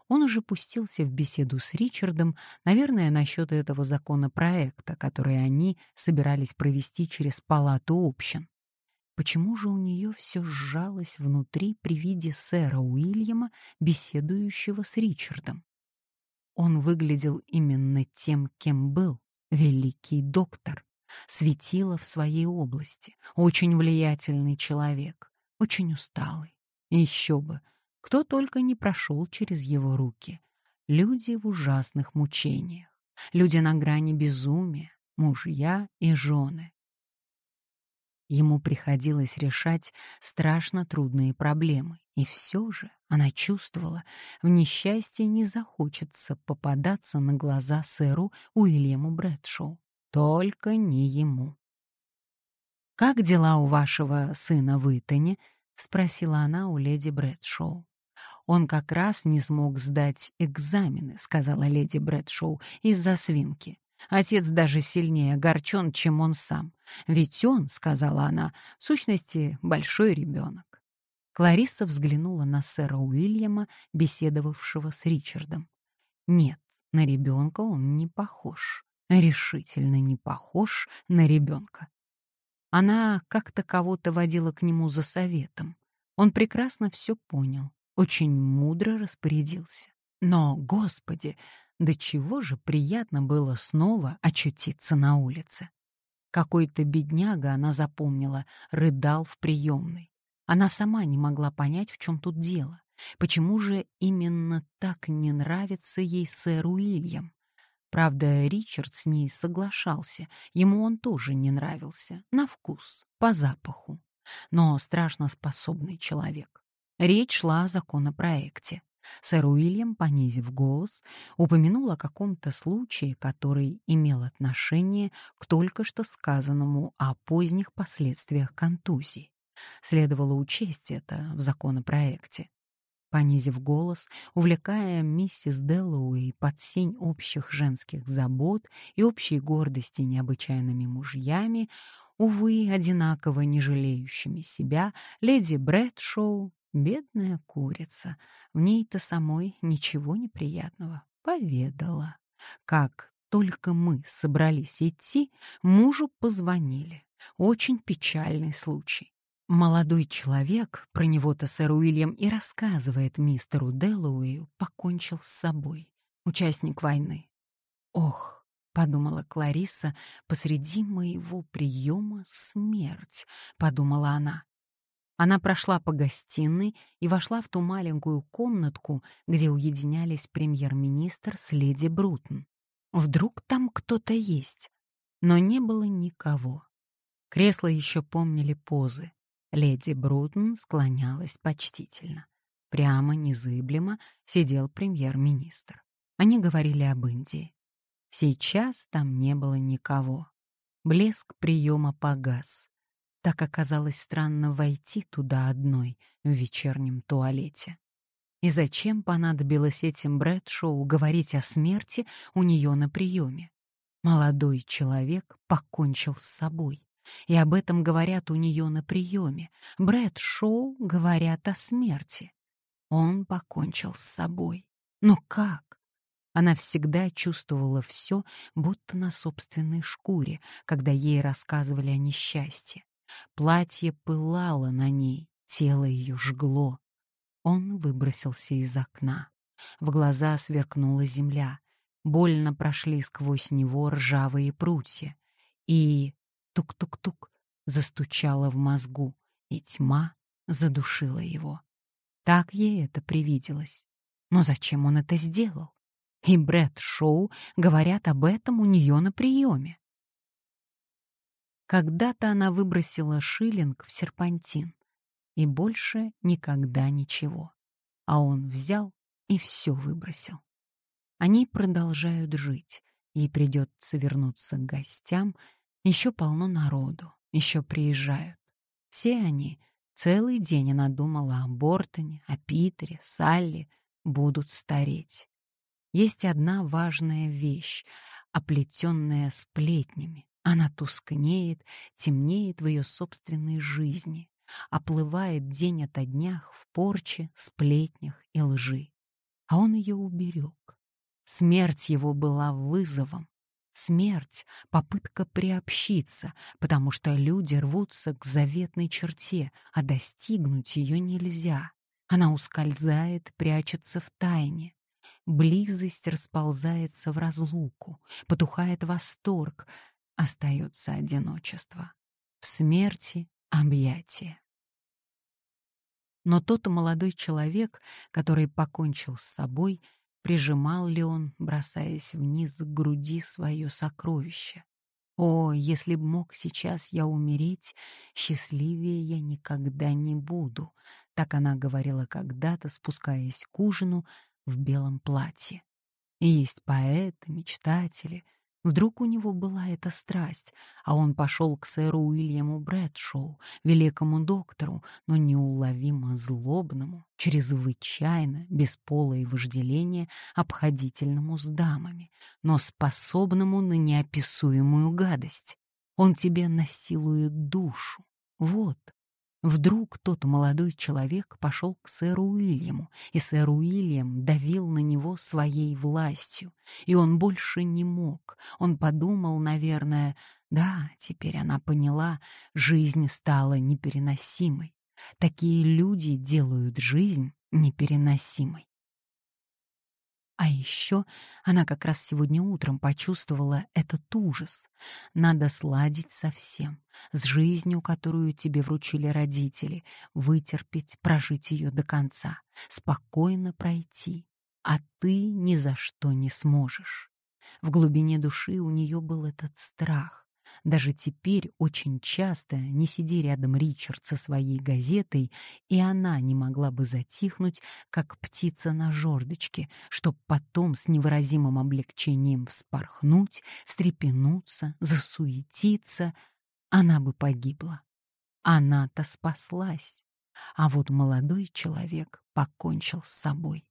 Он уже пустился в беседу с Ричардом, наверное, насчет этого законопроекта, который они собирались провести через палату общин. Почему же у нее все сжалось внутри при виде сэра Уильяма, беседующего с Ричардом? Он выглядел именно тем, кем был, великий доктор, светило в своей области, очень влиятельный человек, очень усталый. Еще бы, кто только не прошел через его руки. Люди в ужасных мучениях, люди на грани безумия, мужья и жены. Ему приходилось решать страшно трудные проблемы, и все же она чувствовала, в несчастье не захочется попадаться на глаза сэру Уильяму Брэдшоу. Только не ему. «Как дела у вашего сына в Итоне?» — спросила она у леди Брэдшоу. «Он как раз не смог сдать экзамены», — сказала леди Брэдшоу, — «из-за свинки. Отец даже сильнее огорчен, чем он сам. Ведь он, — сказала она, — в сущности, большой ребенок. Кларисса взглянула на сэра Уильяма, беседовавшего с Ричардом. Нет, на ребенка он не похож. Решительно не похож на ребенка. Она как-то кого-то водила к нему за советом. Он прекрасно все понял, очень мудро распорядился. Но, Господи, до чего же приятно было снова очутиться на улице. Какой-то бедняга, она запомнила, рыдал в приемной. Она сама не могла понять, в чем тут дело. Почему же именно так не нравится ей сэр Уильям? Правда, Ричард с ней соглашался, ему он тоже не нравился, на вкус, по запаху. Но страшно способный человек. Речь шла о законопроекте. Сэр Уильям, понизив голос, упомянул о каком-то случае, который имел отношение к только что сказанному о поздних последствиях контузии. Следовало учесть это в законопроекте. Понизив голос, увлекая миссис Дэллоуэй под сень общих женских забот и общей гордости необычайными мужьями, увы, одинаково не жалеющими себя, леди Брэдшоу, бедная курица, в ней-то самой ничего неприятного, поведала. Как только мы собрались идти, мужу позвонили. Очень печальный случай. Молодой человек, про него-то сэр Уильям и рассказывает мистеру Дэллоуэю, покончил с собой. Участник войны. «Ох», — подумала Клариса, — «посреди моего приема смерть», — подумала она. Она прошла по гостиной и вошла в ту маленькую комнатку, где уединялись премьер-министр с леди Брутон. Вдруг там кто-то есть, но не было никого. Кресла еще помнили позы. Леди Брутон склонялась почтительно. Прямо, незыблемо сидел премьер-министр. Они говорили об Индии. Сейчас там не было никого. Блеск приема погас. Так оказалось странно войти туда одной в вечернем туалете. И зачем понадобилось этим Брэдшоу говорить о смерти у нее на приеме? Молодой человек покончил с собой. И об этом говорят у нее на приеме. Брэд Шоу говорят о смерти. Он покончил с собой. Но как? Она всегда чувствовала все, будто на собственной шкуре, когда ей рассказывали о несчастье. Платье пылало на ней, тело ее жгло. Он выбросился из окна. В глаза сверкнула земля. Больно прошли сквозь него ржавые прутья. И Тук-тук-тук застучало в мозгу, и тьма задушила его. Так ей это привиделось. Но зачем он это сделал? И Брэд Шоу говорят об этом у нее на приеме. Когда-то она выбросила шиллинг в серпантин, и больше никогда ничего. А он взял и все выбросил. Они продолжают жить, ей придется вернуться к гостям еще полно народу, еще приезжают. Все они, целый день она думала о Бортоне, о Питере, Салли, будут стареть. Есть одна важная вещь, оплетенная сплетнями. Она тускнеет, темнеет в ее собственной жизни, оплывает день ото днях в порче, сплетнях и лжи. А он ее уберег. Смерть его была вызовом, Смерть — попытка приобщиться, потому что люди рвутся к заветной черте, а достигнуть ее нельзя. Она ускользает, прячется в тайне. Близость расползается в разлуку, потухает восторг, остается одиночество. В смерти — объятие. Но тот молодой человек, который покончил с собой — Прижимал ли он, бросаясь вниз к груди, свое сокровище? О, если б мог сейчас я умереть, счастливее я никогда не буду, так она говорила когда-то, спускаясь к ужину в белом платье. Есть поэты, мечтатели — Вдруг у него была эта страсть, а он пошел к сэру Уильяму Брэдшоу, великому доктору, но неуловимо злобному, чрезвычайно, без пола и вожделения, обходительному с дамами, но способному на неописуемую гадость. Он тебе насилует душу. Вот, Вдруг тот молодой человек пошел к сэру Уильяму, и сэр Уильям давил на него своей властью, и он больше не мог. Он подумал, наверное, да, теперь она поняла, жизнь стала непереносимой. Такие люди делают жизнь непереносимой. А еще она как раз сегодня утром почувствовала этот ужас. Надо сладить со всем, с жизнью, которую тебе вручили родители, вытерпеть, прожить ее до конца, спокойно пройти. А ты ни за что не сможешь. В глубине души у нее был этот страх. Даже теперь очень часто, не сиди рядом Ричард со своей газетой, и она не могла бы затихнуть, как птица на жердочке, чтоб потом с невыразимым облегчением вспорхнуть, встрепенуться, засуетиться. Она бы погибла. Она-то спаслась. А вот молодой человек покончил с собой.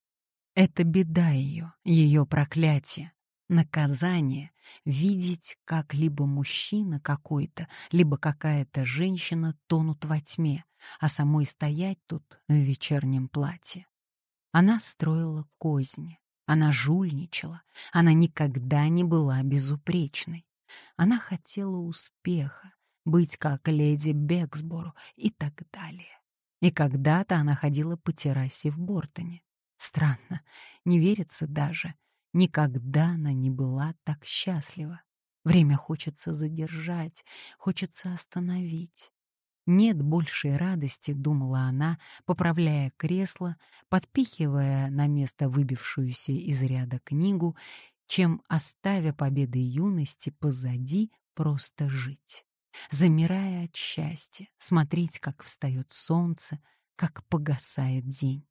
Это беда ее, ее проклятие, наказание — видеть, как либо мужчина какой-то, либо какая-то женщина тонут во тьме, а самой стоять тут в вечернем платье. Она строила козни, она жульничала, она никогда не была безупречной. Она хотела успеха, быть как леди Бексборо и так далее. И когда-то она ходила по террасе в Бортоне. Странно, не верится даже. Никогда она не была так счастлива. Время хочется задержать, хочется остановить. Нет большей радости, думала она, поправляя кресло, подпихивая на место выбившуюся из ряда книгу, чем, оставя победы юности позади, просто жить замирая от счастья, смотреть, как встает солнце, как погасает день.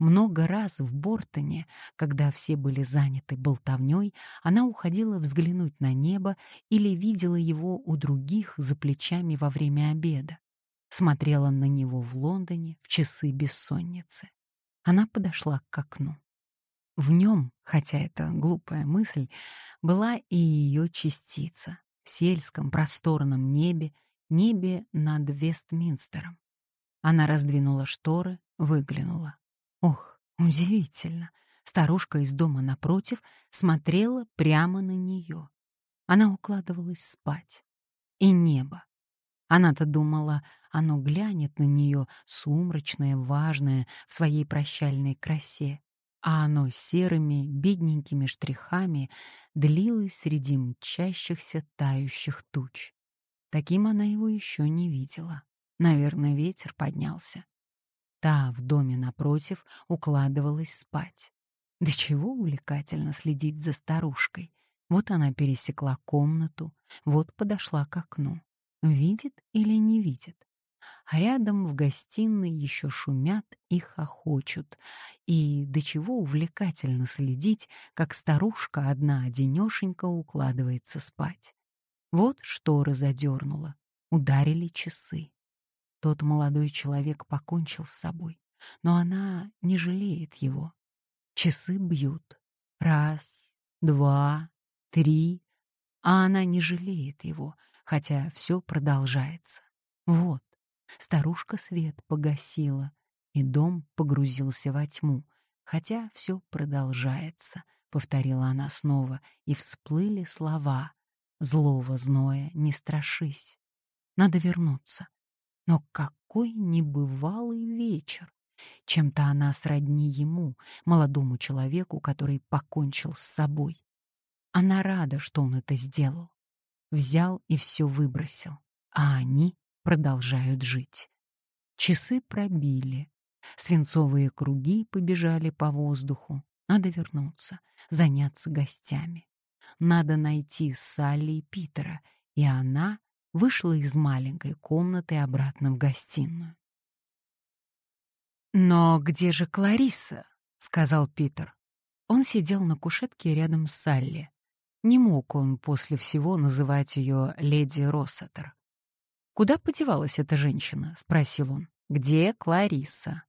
Много раз в Бортоне, когда все были заняты болтовней, она уходила взглянуть на небо или видела его у других за плечами во время обеда. Смотрела на него в Лондоне в часы бессонницы. Она подошла к окну. В нем, хотя это глупая мысль, была и ее частица, в сельском просторном небе, небе над Вестминстером. Она раздвинула шторы, выглянула. Ох, удивительно! Старушка из дома напротив смотрела прямо на нее. Она укладывалась спать. И небо. Она-то думала, оно глянет на нее, сумрачное, важное, в своей прощальной красе а оно серыми, бедненькими штрихами длилось среди мчащихся тающих туч. Таким она его еще не видела. Наверное, ветер поднялся. Та в доме напротив укладывалась спать. Да чего увлекательно следить за старушкой. Вот она пересекла комнату, вот подошла к окну. Видит или не видит? а рядом в гостиной еще шумят и хохочут. И до чего увлекательно следить, как старушка одна-одинешенька укладывается спать. Вот шторы задернула, ударили часы. Тот молодой человек покончил с собой, но она не жалеет его. Часы бьют. Раз, два, три. А она не жалеет его, хотя все продолжается. Вот, Старушка свет погасила, и дом погрузился во тьму, хотя все продолжается, — повторила она снова, и всплыли слова. Злого зноя не страшись. Надо вернуться. Но какой небывалый вечер! Чем-то она сродни ему, молодому человеку, который покончил с собой. Она рада, что он это сделал. Взял и все выбросил. А они продолжают жить. Часы пробили. Свинцовые круги побежали по воздуху. Надо вернуться, заняться гостями. Надо найти Салли и Питера, и она вышла из маленькой комнаты обратно в гостиную. «Но где же Кларисса?» — сказал Питер. Он сидел на кушетке рядом с Салли. Не мог он после всего называть ее леди Россетер. «Куда подевалась эта женщина?» — спросил он. «Где Клариса?»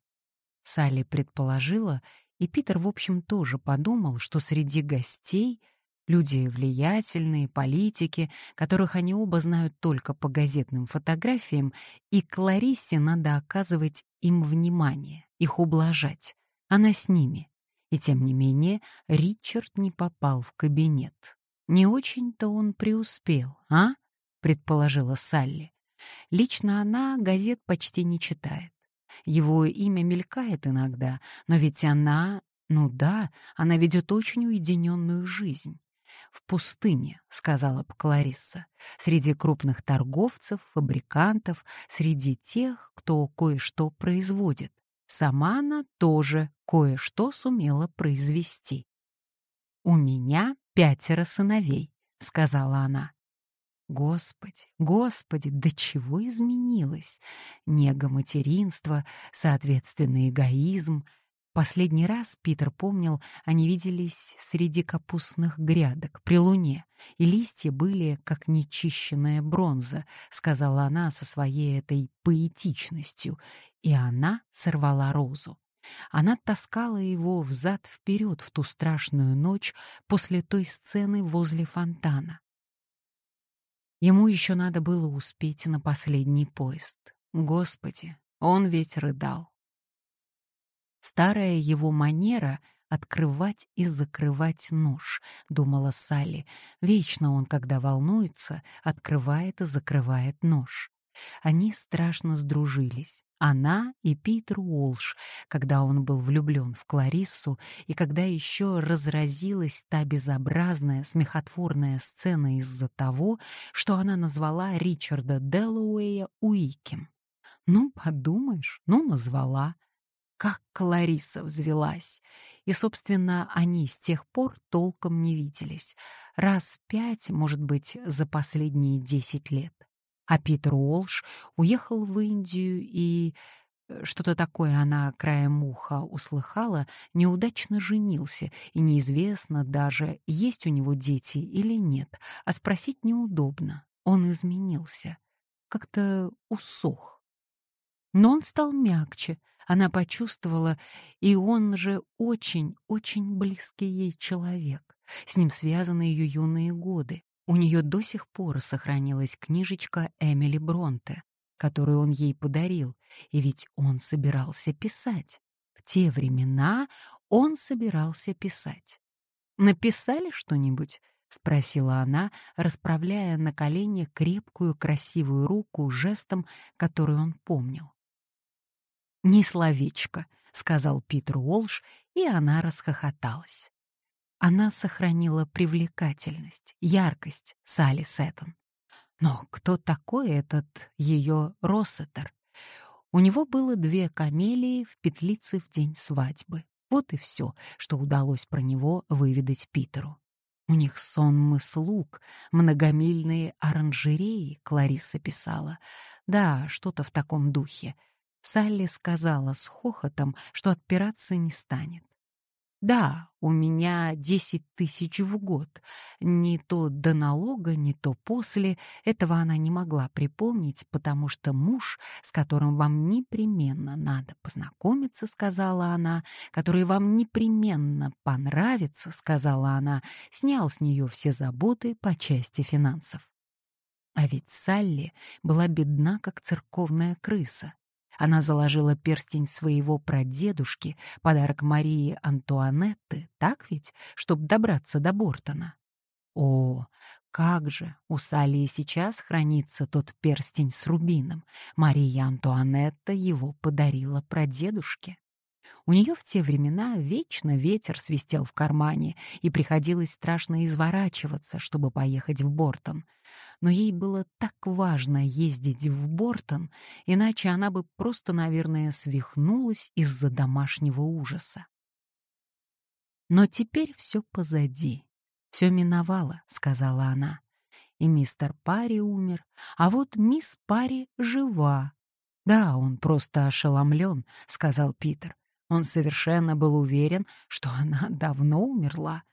Салли предположила, и Питер, в общем, тоже подумал, что среди гостей люди влиятельные, политики, которых они оба знают только по газетным фотографиям, и Кларисе надо оказывать им внимание, их ублажать. Она с ними. И тем не менее Ричард не попал в кабинет. Не очень-то он преуспел, а? предположила Салли. Лично она газет почти не читает. Его имя мелькает иногда, но ведь она, ну да, она ведет очень уединенную жизнь. «В пустыне», — сказала бы Кларисса, «среди крупных торговцев, фабрикантов, среди тех, кто кое-что производит. Сама она тоже кое-что сумела произвести». «У меня пятеро сыновей», — сказала она. Господи, Господи, до чего изменилось? Нега материнства, соответственный эгоизм. Последний раз Питер помнил, они виделись среди капустных грядок при луне, и листья были как нечищенная бронза, сказала она со своей этой поэтичностью, и она сорвала розу. Она таскала его взад-вперед в ту страшную ночь после той сцены возле фонтана. Ему еще надо было успеть на последний поезд. Господи, он ведь рыдал. Старая его манера открывать и закрывать нож, думала Салли. Вечно он, когда волнуется, открывает и закрывает нож. Они страшно сдружились. Она и Питер Уолш, когда он был влюблен в Клариссу, и когда еще разразилась та безобразная, смехотворная сцена из-за того, что она назвала Ричарда Делуэя Уикем. Ну, подумаешь, ну, назвала. Как Клариса взвелась. И, собственно, они с тех пор толком не виделись. Раз пять, может быть, за последние десять лет. А Питер Уолш уехал в Индию и... Э, что-то такое она краем уха услыхала, неудачно женился, и неизвестно даже, есть у него дети или нет, а спросить неудобно. Он изменился, как-то усох. Но он стал мягче, она почувствовала, и он же очень-очень близкий ей человек. С ним связаны ее юные годы. У нее до сих пор сохранилась книжечка Эмили Бронте, которую он ей подарил, и ведь он собирался писать. В те времена он собирался писать. «Написали что-нибудь?» — спросила она, расправляя на колене крепкую красивую руку жестом, который он помнил. «Ни словечко», — сказал Питер Уолш, и она расхохоталась. Она сохранила привлекательность, яркость Салли Сеттон. Но кто такой этот ее Россетер? У него было две камелии в петлице в день свадьбы. Вот и все, что удалось про него выведать Питеру. У них сонмы слуг, многомильные оранжереи, Клариса писала. Да, что-то в таком духе. Салли сказала с хохотом, что отпираться не станет. Да, у меня 10 тысяч в год. Не то до налога, не то после. Этого она не могла припомнить, потому что муж, с которым вам непременно надо познакомиться, сказала она, который вам непременно понравится, сказала она, снял с нее все заботы по части финансов. А ведь Салли была бедна, как церковная крыса. Она заложила перстень своего прадедушки, подарок Марии Антуанетты, так ведь, чтобы добраться до Бортона. О, как же у Салии сейчас хранится тот перстень с рубином. Мария Антуанетта его подарила прадедушке. У нее в те времена вечно ветер свистел в кармане, и приходилось страшно изворачиваться, чтобы поехать в Бортон. Но ей было так важно ездить в Бортон, иначе она бы просто, наверное, свихнулась из-за домашнего ужаса. Но теперь все позади. Все миновало, сказала она. И мистер Парри умер, а вот мисс Парри жива. Да, он просто ошеломлен, сказал Питер. Он совершенно был уверен, что она давно умерла.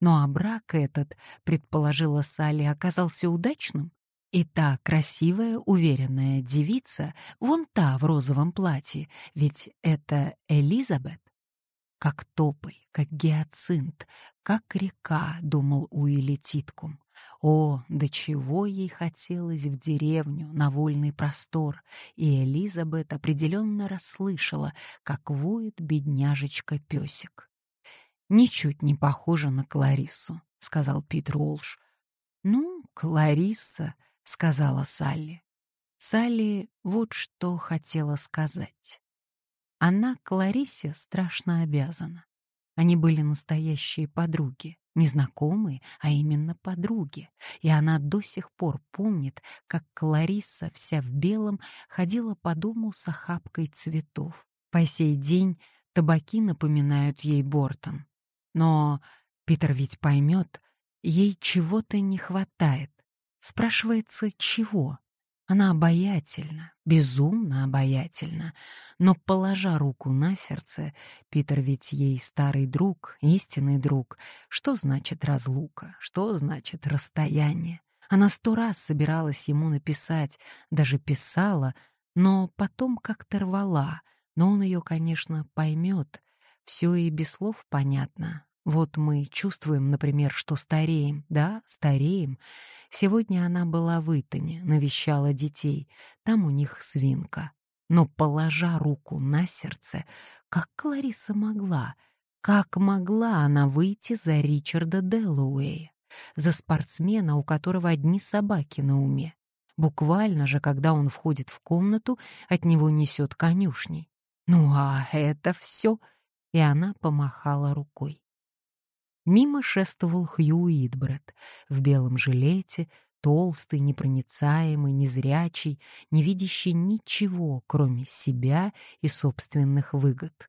Ну а брак этот, предположила Салли, оказался удачным. И та красивая, уверенная девица, вон та в розовом платье, ведь это Элизабет. Как тополь, как гиацинт, как река, думал Уилли Титкум. О, до чего ей хотелось в деревню, на вольный простор, и Элизабет определенно расслышала, как воет бедняжечка-песик. «Ничуть не похожа на Клариссу», — сказал Питер Уолш. «Ну, Кларисса», — сказала Салли. Салли вот что хотела сказать. Она Клариссе страшно обязана. Они были настоящие подруги, не знакомые, а именно подруги. И она до сих пор помнит, как Кларисса вся в белом ходила по дому с охапкой цветов. По сей день табаки напоминают ей Бортон. Но Питер ведь поймет, ей чего-то не хватает. Спрашивается, чего? Она обаятельна, безумно обаятельна, но, положа руку на сердце, Питер ведь ей старый друг, истинный друг. Что значит разлука? Что значит расстояние? Она сто раз собиралась ему написать, даже писала, но потом как-то рвала. Но он ее, конечно, поймет. Все и без слов понятно. Вот мы чувствуем, например, что стареем, да, стареем. Сегодня она была в Итоне, навещала детей. Там у них свинка. Но, положа руку на сердце, как Клариса могла, как могла она выйти за Ричарда Делуэя, за спортсмена, у которого одни собаки на уме? Буквально же, когда он входит в комнату, от него несет конюшней. Ну а это все. И она помахала рукой. Мимо шествовал Хью Идбред в белом жилете, толстый, непроницаемый, незрячий, не видящий ничего, кроме себя и собственных выгод.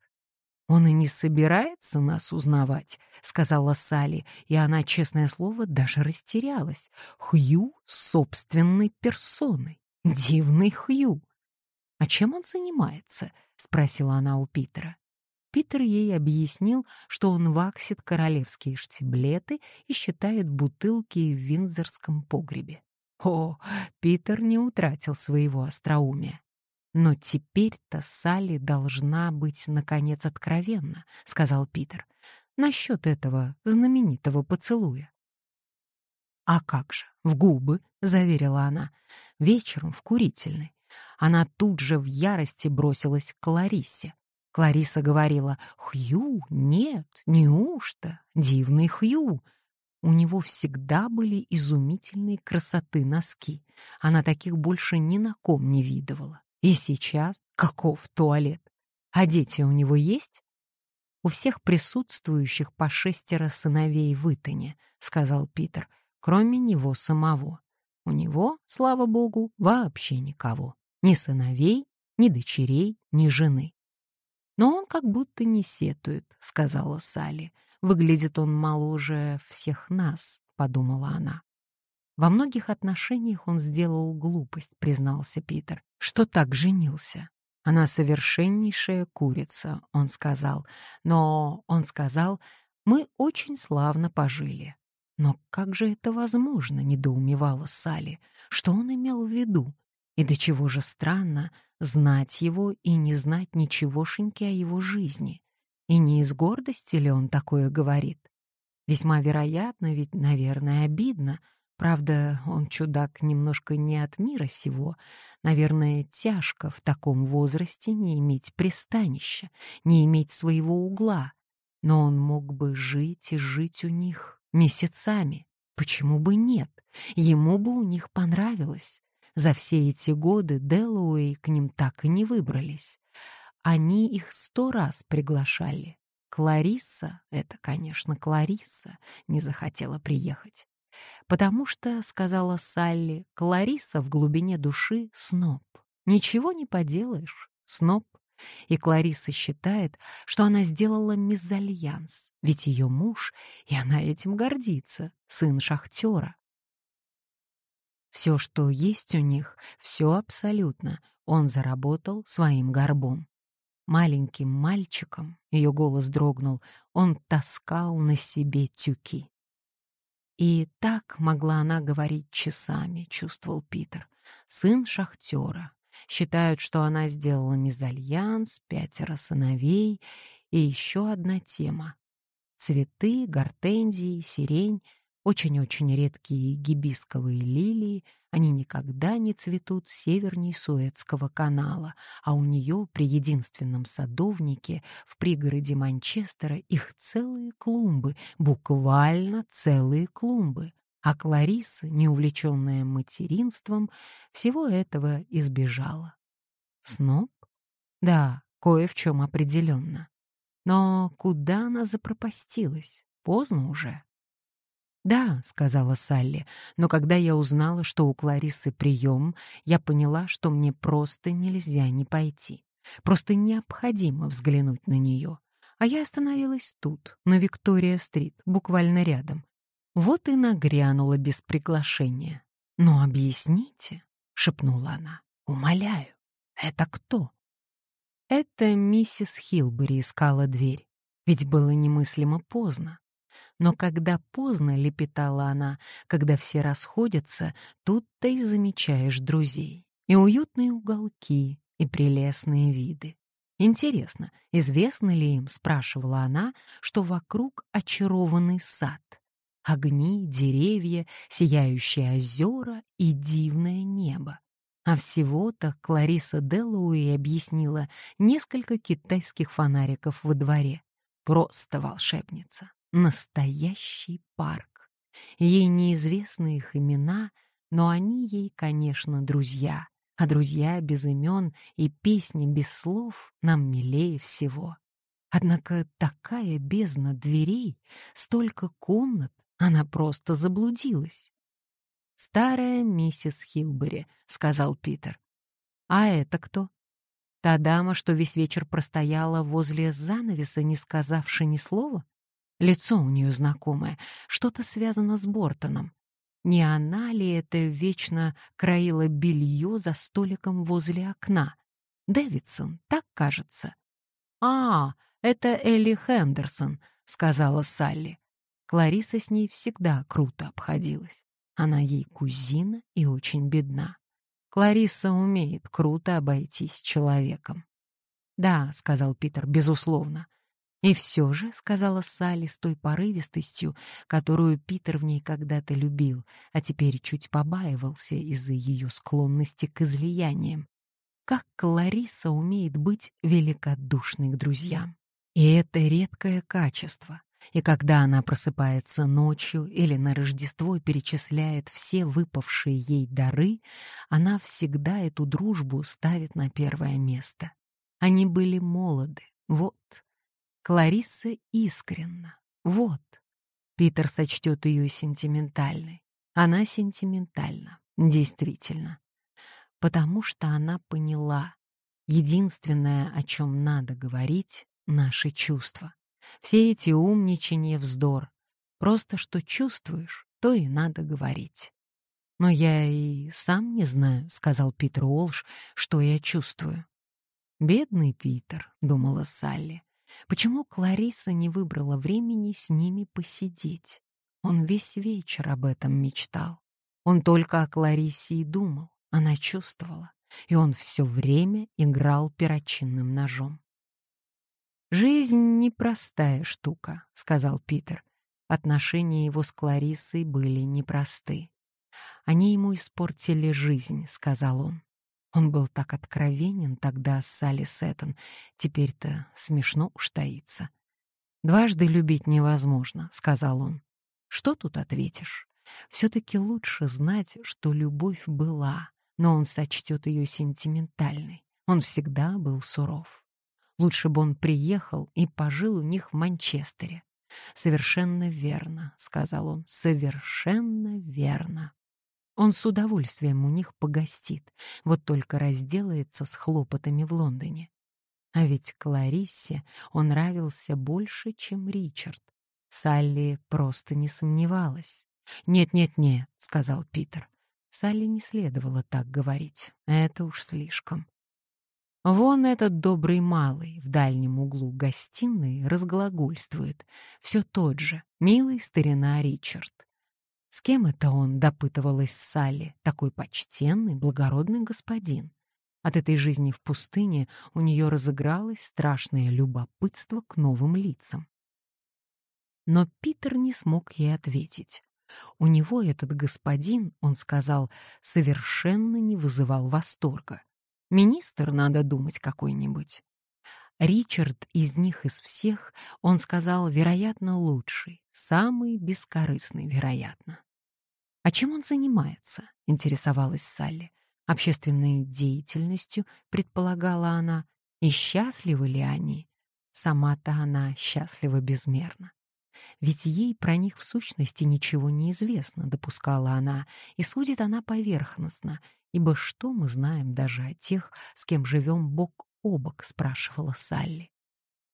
«Он и не собирается нас узнавать», — сказала Салли, и она, честное слово, даже растерялась. Хью собственной персоной. Дивный Хью. «А чем он занимается?» — спросила она у Питера. Питер ей объяснил, что он ваксит королевские штиблеты и считает бутылки в виндзорском погребе. О, Питер не утратил своего остроумия. «Но теперь-то Салли должна быть, наконец, откровенна», — сказал Питер, «насчет этого знаменитого поцелуя». «А как же, в губы», — заверила она, — «вечером в курительной». Она тут же в ярости бросилась к Ларисе. Клариса говорила «Хью? Нет, неужто? Дивный Хью!» У него всегда были изумительные красоты носки. Она таких больше ни на ком не видывала. И сейчас каков туалет? А дети у него есть? У всех присутствующих по шестеро сыновей в Итоне, сказал Питер, кроме него самого. У него, слава богу, вообще никого. Ни сыновей, ни дочерей, ни жены. «Но он как будто не сетует», — сказала Салли. «Выглядит он моложе всех нас», — подумала она. «Во многих отношениях он сделал глупость», — признался Питер, — «что так женился». «Она совершеннейшая курица», — он сказал. Но он сказал, «Мы очень славно пожили». «Но как же это возможно?» — недоумевала Салли. «Что он имел в виду? И до чего же странно, знать его и не знать ничегошеньки о его жизни. И не из гордости ли он такое говорит? Весьма вероятно, ведь, наверное, обидно. Правда, он чудак немножко не от мира сего. Наверное, тяжко в таком возрасте не иметь пристанища, не иметь своего угла. Но он мог бы жить и жить у них месяцами. Почему бы нет? Ему бы у них понравилось. За все эти годы Дэллоуэй к ним так и не выбрались. Они их сто раз приглашали. Кларисса, это, конечно, Кларисса, не захотела приехать. Потому что, сказала Салли, Кларисса в глубине души сноб. Ничего не поделаешь, сноб. И Кларисса считает, что она сделала мезальянс, ведь ее муж, и она этим гордится, сын шахтера. Все, что есть у них, все абсолютно, он заработал своим горбом. Маленьким мальчиком, ее голос дрогнул, он таскал на себе тюки. И так могла она говорить часами, чувствовал Питер. Сын шахтера. Считают, что она сделала мезальянс, пятеро сыновей и еще одна тема. Цветы, гортензии, сирень очень-очень редкие гибисковые лилии, они никогда не цветут северней Суэцкого канала, а у нее при единственном садовнике в пригороде Манчестера их целые клумбы, буквально целые клумбы. А Клариса, не увлеченная материнством, всего этого избежала. Сноб? Да, кое в чем определенно. Но куда она запропастилась? Поздно уже. «Да», — сказала Салли, «но когда я узнала, что у Кларисы прием, я поняла, что мне просто нельзя не пойти. Просто необходимо взглянуть на нее. а я остановилась тут, на Виктория-стрит, буквально рядом. Вот и нагрянула без приглашения. «Ну, объясните», — шепнула она, — «умоляю, это кто?» Это миссис Хилбери искала дверь, ведь было немыслимо поздно. Но когда поздно, — лепетала она, — когда все расходятся, тут-то и замечаешь друзей. И уютные уголки, и прелестные виды. Интересно, известно ли им, спрашивала она, что вокруг очарованный сад, огни, деревья, сияющие озера и дивное небо. А всего-то Клариса Делуи объяснила несколько китайских фонариков во дворе. Просто волшебница. Настоящий парк. Ей неизвестны их имена, но они ей, конечно, друзья а друзья без имен и песни без слов нам милее всего. Однако такая бездна дверей, столько комнат, она просто заблудилась. «Старая миссис Хилбери», — сказал Питер. «А это кто?» «Та дама, что весь вечер простояла возле занавеса, не сказавши ни слова?» Лицо у нее знакомое, что-то связано с Бортоном. Не она ли это вечно краила белье за столиком возле окна? Дэвидсон, так кажется. «А, это Элли Хендерсон», — сказала Салли. Клариса с ней всегда круто обходилась. Она ей кузина и очень бедна. Клариса умеет круто обойтись человеком. «Да», — сказал Питер, — «безусловно. «И все же», — сказала Салли с той порывистостью, которую Питер в ней когда-то любил, а теперь чуть побаивался из-за ее склонности к излияниям, как Клариса умеет быть великодушной к друзьям. И это редкое качество. И когда она просыпается ночью или на Рождество перечисляет все выпавшие ей дары, она всегда эту дружбу ставит на первое место. Они были молоды, вот, Кларисса искренна. Вот. Питер сочтет ее сентиментальной. Она сентиментальна, действительно. Потому что она поняла. Единственное, о чем надо говорить — наши чувства. Все эти умничания — вздор. Просто что чувствуешь, то и надо говорить. «Но я и сам не знаю», — сказал Питер Уолш, — «что я чувствую». «Бедный Питер», — думала Салли. Почему Клариса не выбрала времени с ними посидеть? Он весь вечер об этом мечтал. Он только о Кларисе и думал, она чувствовала, и он все время играл перочинным ножом. «Жизнь — непростая штука», — сказал Питер. Отношения его с Кларисой были непросты. «Они ему испортили жизнь», — сказал он. Он был так откровенен тогда с Салли Сеттон, теперь-то смешно уж таится. «Дважды любить невозможно», — сказал он. «Что тут ответишь? Все-таки лучше знать, что любовь была, но он сочтет ее сентиментальной. Он всегда был суров. Лучше бы он приехал и пожил у них в Манчестере. «Совершенно верно», — сказал он, — «совершенно верно». Он с удовольствием у них погостит, вот только разделается с хлопотами в Лондоне. А ведь Клариссе он нравился больше, чем Ричард. Салли просто не сомневалась. «Нет-нет-нет», — сказал Питер. Салли не следовало так говорить. Это уж слишком. Вон этот добрый малый в дальнем углу гостиной разглагольствует. Все тот же, милый старина Ричард. С кем это он, допытывалась Салли, такой почтенный, благородный господин? От этой жизни в пустыне у нее разыгралось страшное любопытство к новым лицам. Но Питер не смог ей ответить. У него этот господин, он сказал, совершенно не вызывал восторга. Министр, надо думать, какой-нибудь. Ричард из них из всех, он сказал, вероятно, лучший, самый бескорыстный, вероятно. «А чем он занимается?» — интересовалась Салли. «Общественной деятельностью», — предполагала она. «И счастливы ли они?» Сама-то она счастлива безмерно. Ведь ей про них в сущности ничего не известно, допускала она, и судит она поверхностно, ибо что мы знаем даже о тех, с кем живем бок о бок, спрашивала Салли.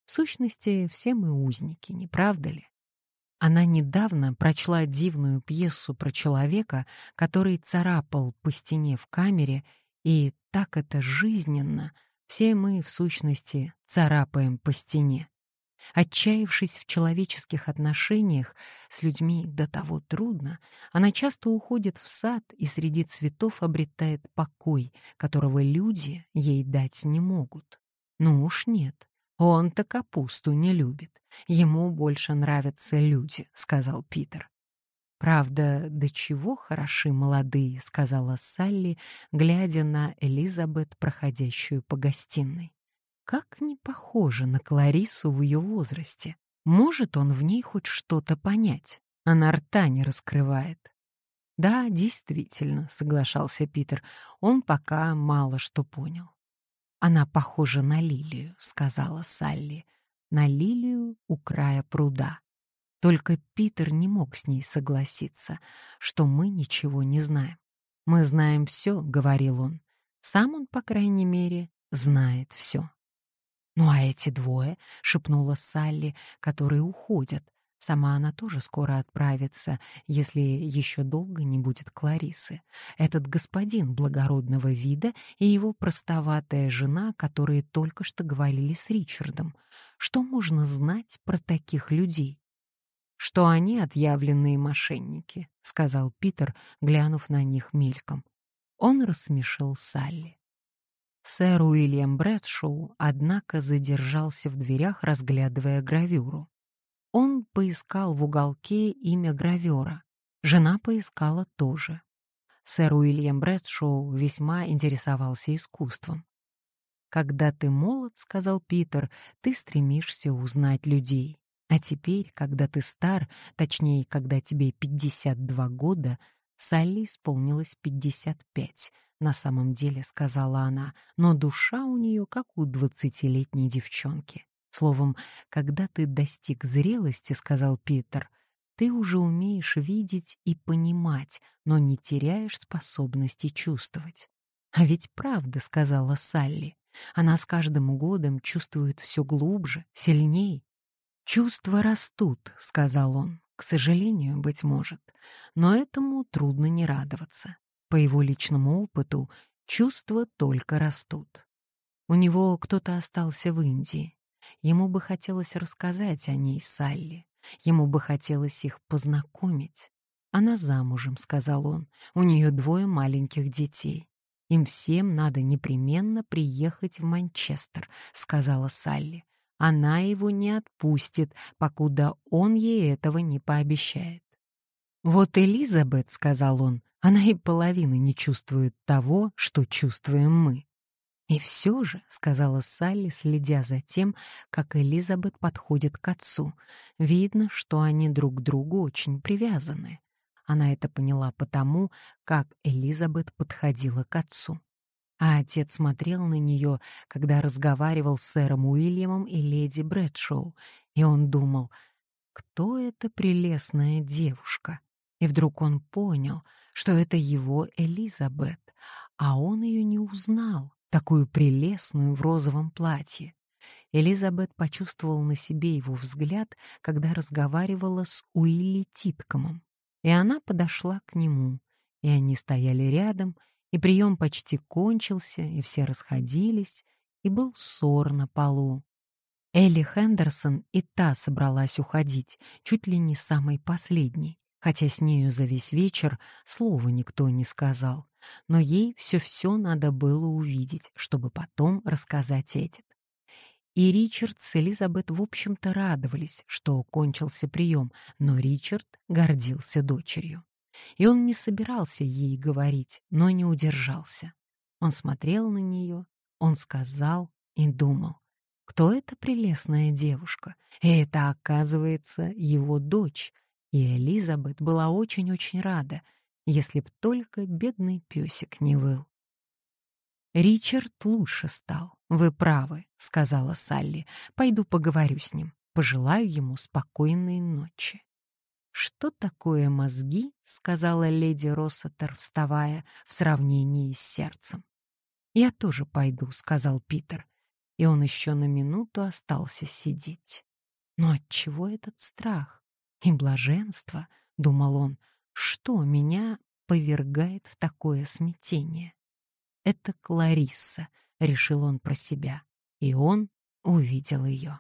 В сущности, все мы узники, не правда ли? Она недавно прочла дивную пьесу про человека, который царапал по стене в камере, и так это жизненно. Все мы, в сущности, царапаем по стене. Отчаявшись в человеческих отношениях с людьми до того трудно, она часто уходит в сад и среди цветов обретает покой, которого люди ей дать не могут. Ну уж нет, он-то капусту не любит. Ему больше нравятся люди, сказал Питер. Правда, до чего хороши молодые, сказала Салли, глядя на Элизабет, проходящую по гостиной. Как не похоже на Кларису в ее возрасте. Может он в ней хоть что-то понять? Она рта не раскрывает. Да, действительно, соглашался Питер. Он пока мало что понял. Она похожа на лилию, сказала Салли. На лилию у края пруда. Только Питер не мог с ней согласиться, что мы ничего не знаем. Мы знаем все, говорил он. Сам он, по крайней мере, знает все. «Ну а эти двое», — шепнула Салли, — «которые уходят. Сама она тоже скоро отправится, если еще долго не будет Кларисы. Этот господин благородного вида и его простоватая жена, которые только что говорили с Ричардом. Что можно знать про таких людей?» «Что они отъявленные мошенники», — сказал Питер, глянув на них мельком. Он рассмешил Салли. Сэр Уильям Брэдшоу, однако, задержался в дверях, разглядывая гравюру. Он поискал в уголке имя гравера. Жена поискала тоже. Сэр Уильям Брэдшоу весьма интересовался искусством. «Когда ты молод, — сказал Питер, — ты стремишься узнать людей. А теперь, когда ты стар, точнее, когда тебе 52 года, Салли исполнилось 55, на самом деле, сказала она, но душа у нее как у двадцатилетней девчонки. Словом, когда ты достиг зрелости, сказал Питер, ты уже умеешь видеть и понимать, но не теряешь способности чувствовать. А ведь правда, сказала Салли. Она с каждым годом чувствует все глубже, сильней. Чувства растут, сказал он. К сожалению, быть может, но этому трудно не радоваться. По его личному опыту чувства только растут. У него кто-то остался в Индии. Ему бы хотелось рассказать о ней Салли. Ему бы хотелось их познакомить. Она замужем, сказал он. У нее двое маленьких детей. Им всем надо непременно приехать в Манчестер, сказала Салли. Она его не отпустит, покуда он ей этого не пообещает. Вот Элизабет, сказал он, она и половины не чувствует того, что чувствуем мы. «И все же», — сказала Салли, следя за тем, как Элизабет подходит к отцу, — «видно, что они друг к другу очень привязаны». Она это поняла потому, как Элизабет подходила к отцу. А отец смотрел на нее, когда разговаривал с сэром Уильямом и леди Брэдшоу, и он думал, кто эта прелестная девушка? И вдруг он понял — что это его Элизабет, а он ее не узнал, такую прелестную в розовом платье. Элизабет почувствовал на себе его взгляд, когда разговаривала с Уилли Титкомом, и она подошла к нему, и они стояли рядом, и прием почти кончился, и все расходились, и был ссор на полу. Элли Хендерсон и та собралась уходить, чуть ли не самой последней хотя с нею за весь вечер слова никто не сказал, но ей все-все надо было увидеть, чтобы потом рассказать Эдит. И Ричард с Элизабет, в общем-то, радовались, что кончился прием, но Ричард гордился дочерью. И он не собирался ей говорить, но не удержался. Он смотрел на нее, он сказал и думал, кто эта прелестная девушка? И это, оказывается, его дочь, и Элизабет была очень-очень рада, если б только бедный песик не выл. «Ричард лучше стал, вы правы», — сказала Салли. «Пойду поговорю с ним, пожелаю ему спокойной ночи». «Что такое мозги?» — сказала леди Россетер, вставая в сравнении с сердцем. «Я тоже пойду», — сказал Питер. и он еще на минуту остался сидеть. Но отчего этот страх и блаженство, — думал он, — что меня повергает в такое смятение? Это Кларисса, — решил он про себя, и он увидел ее.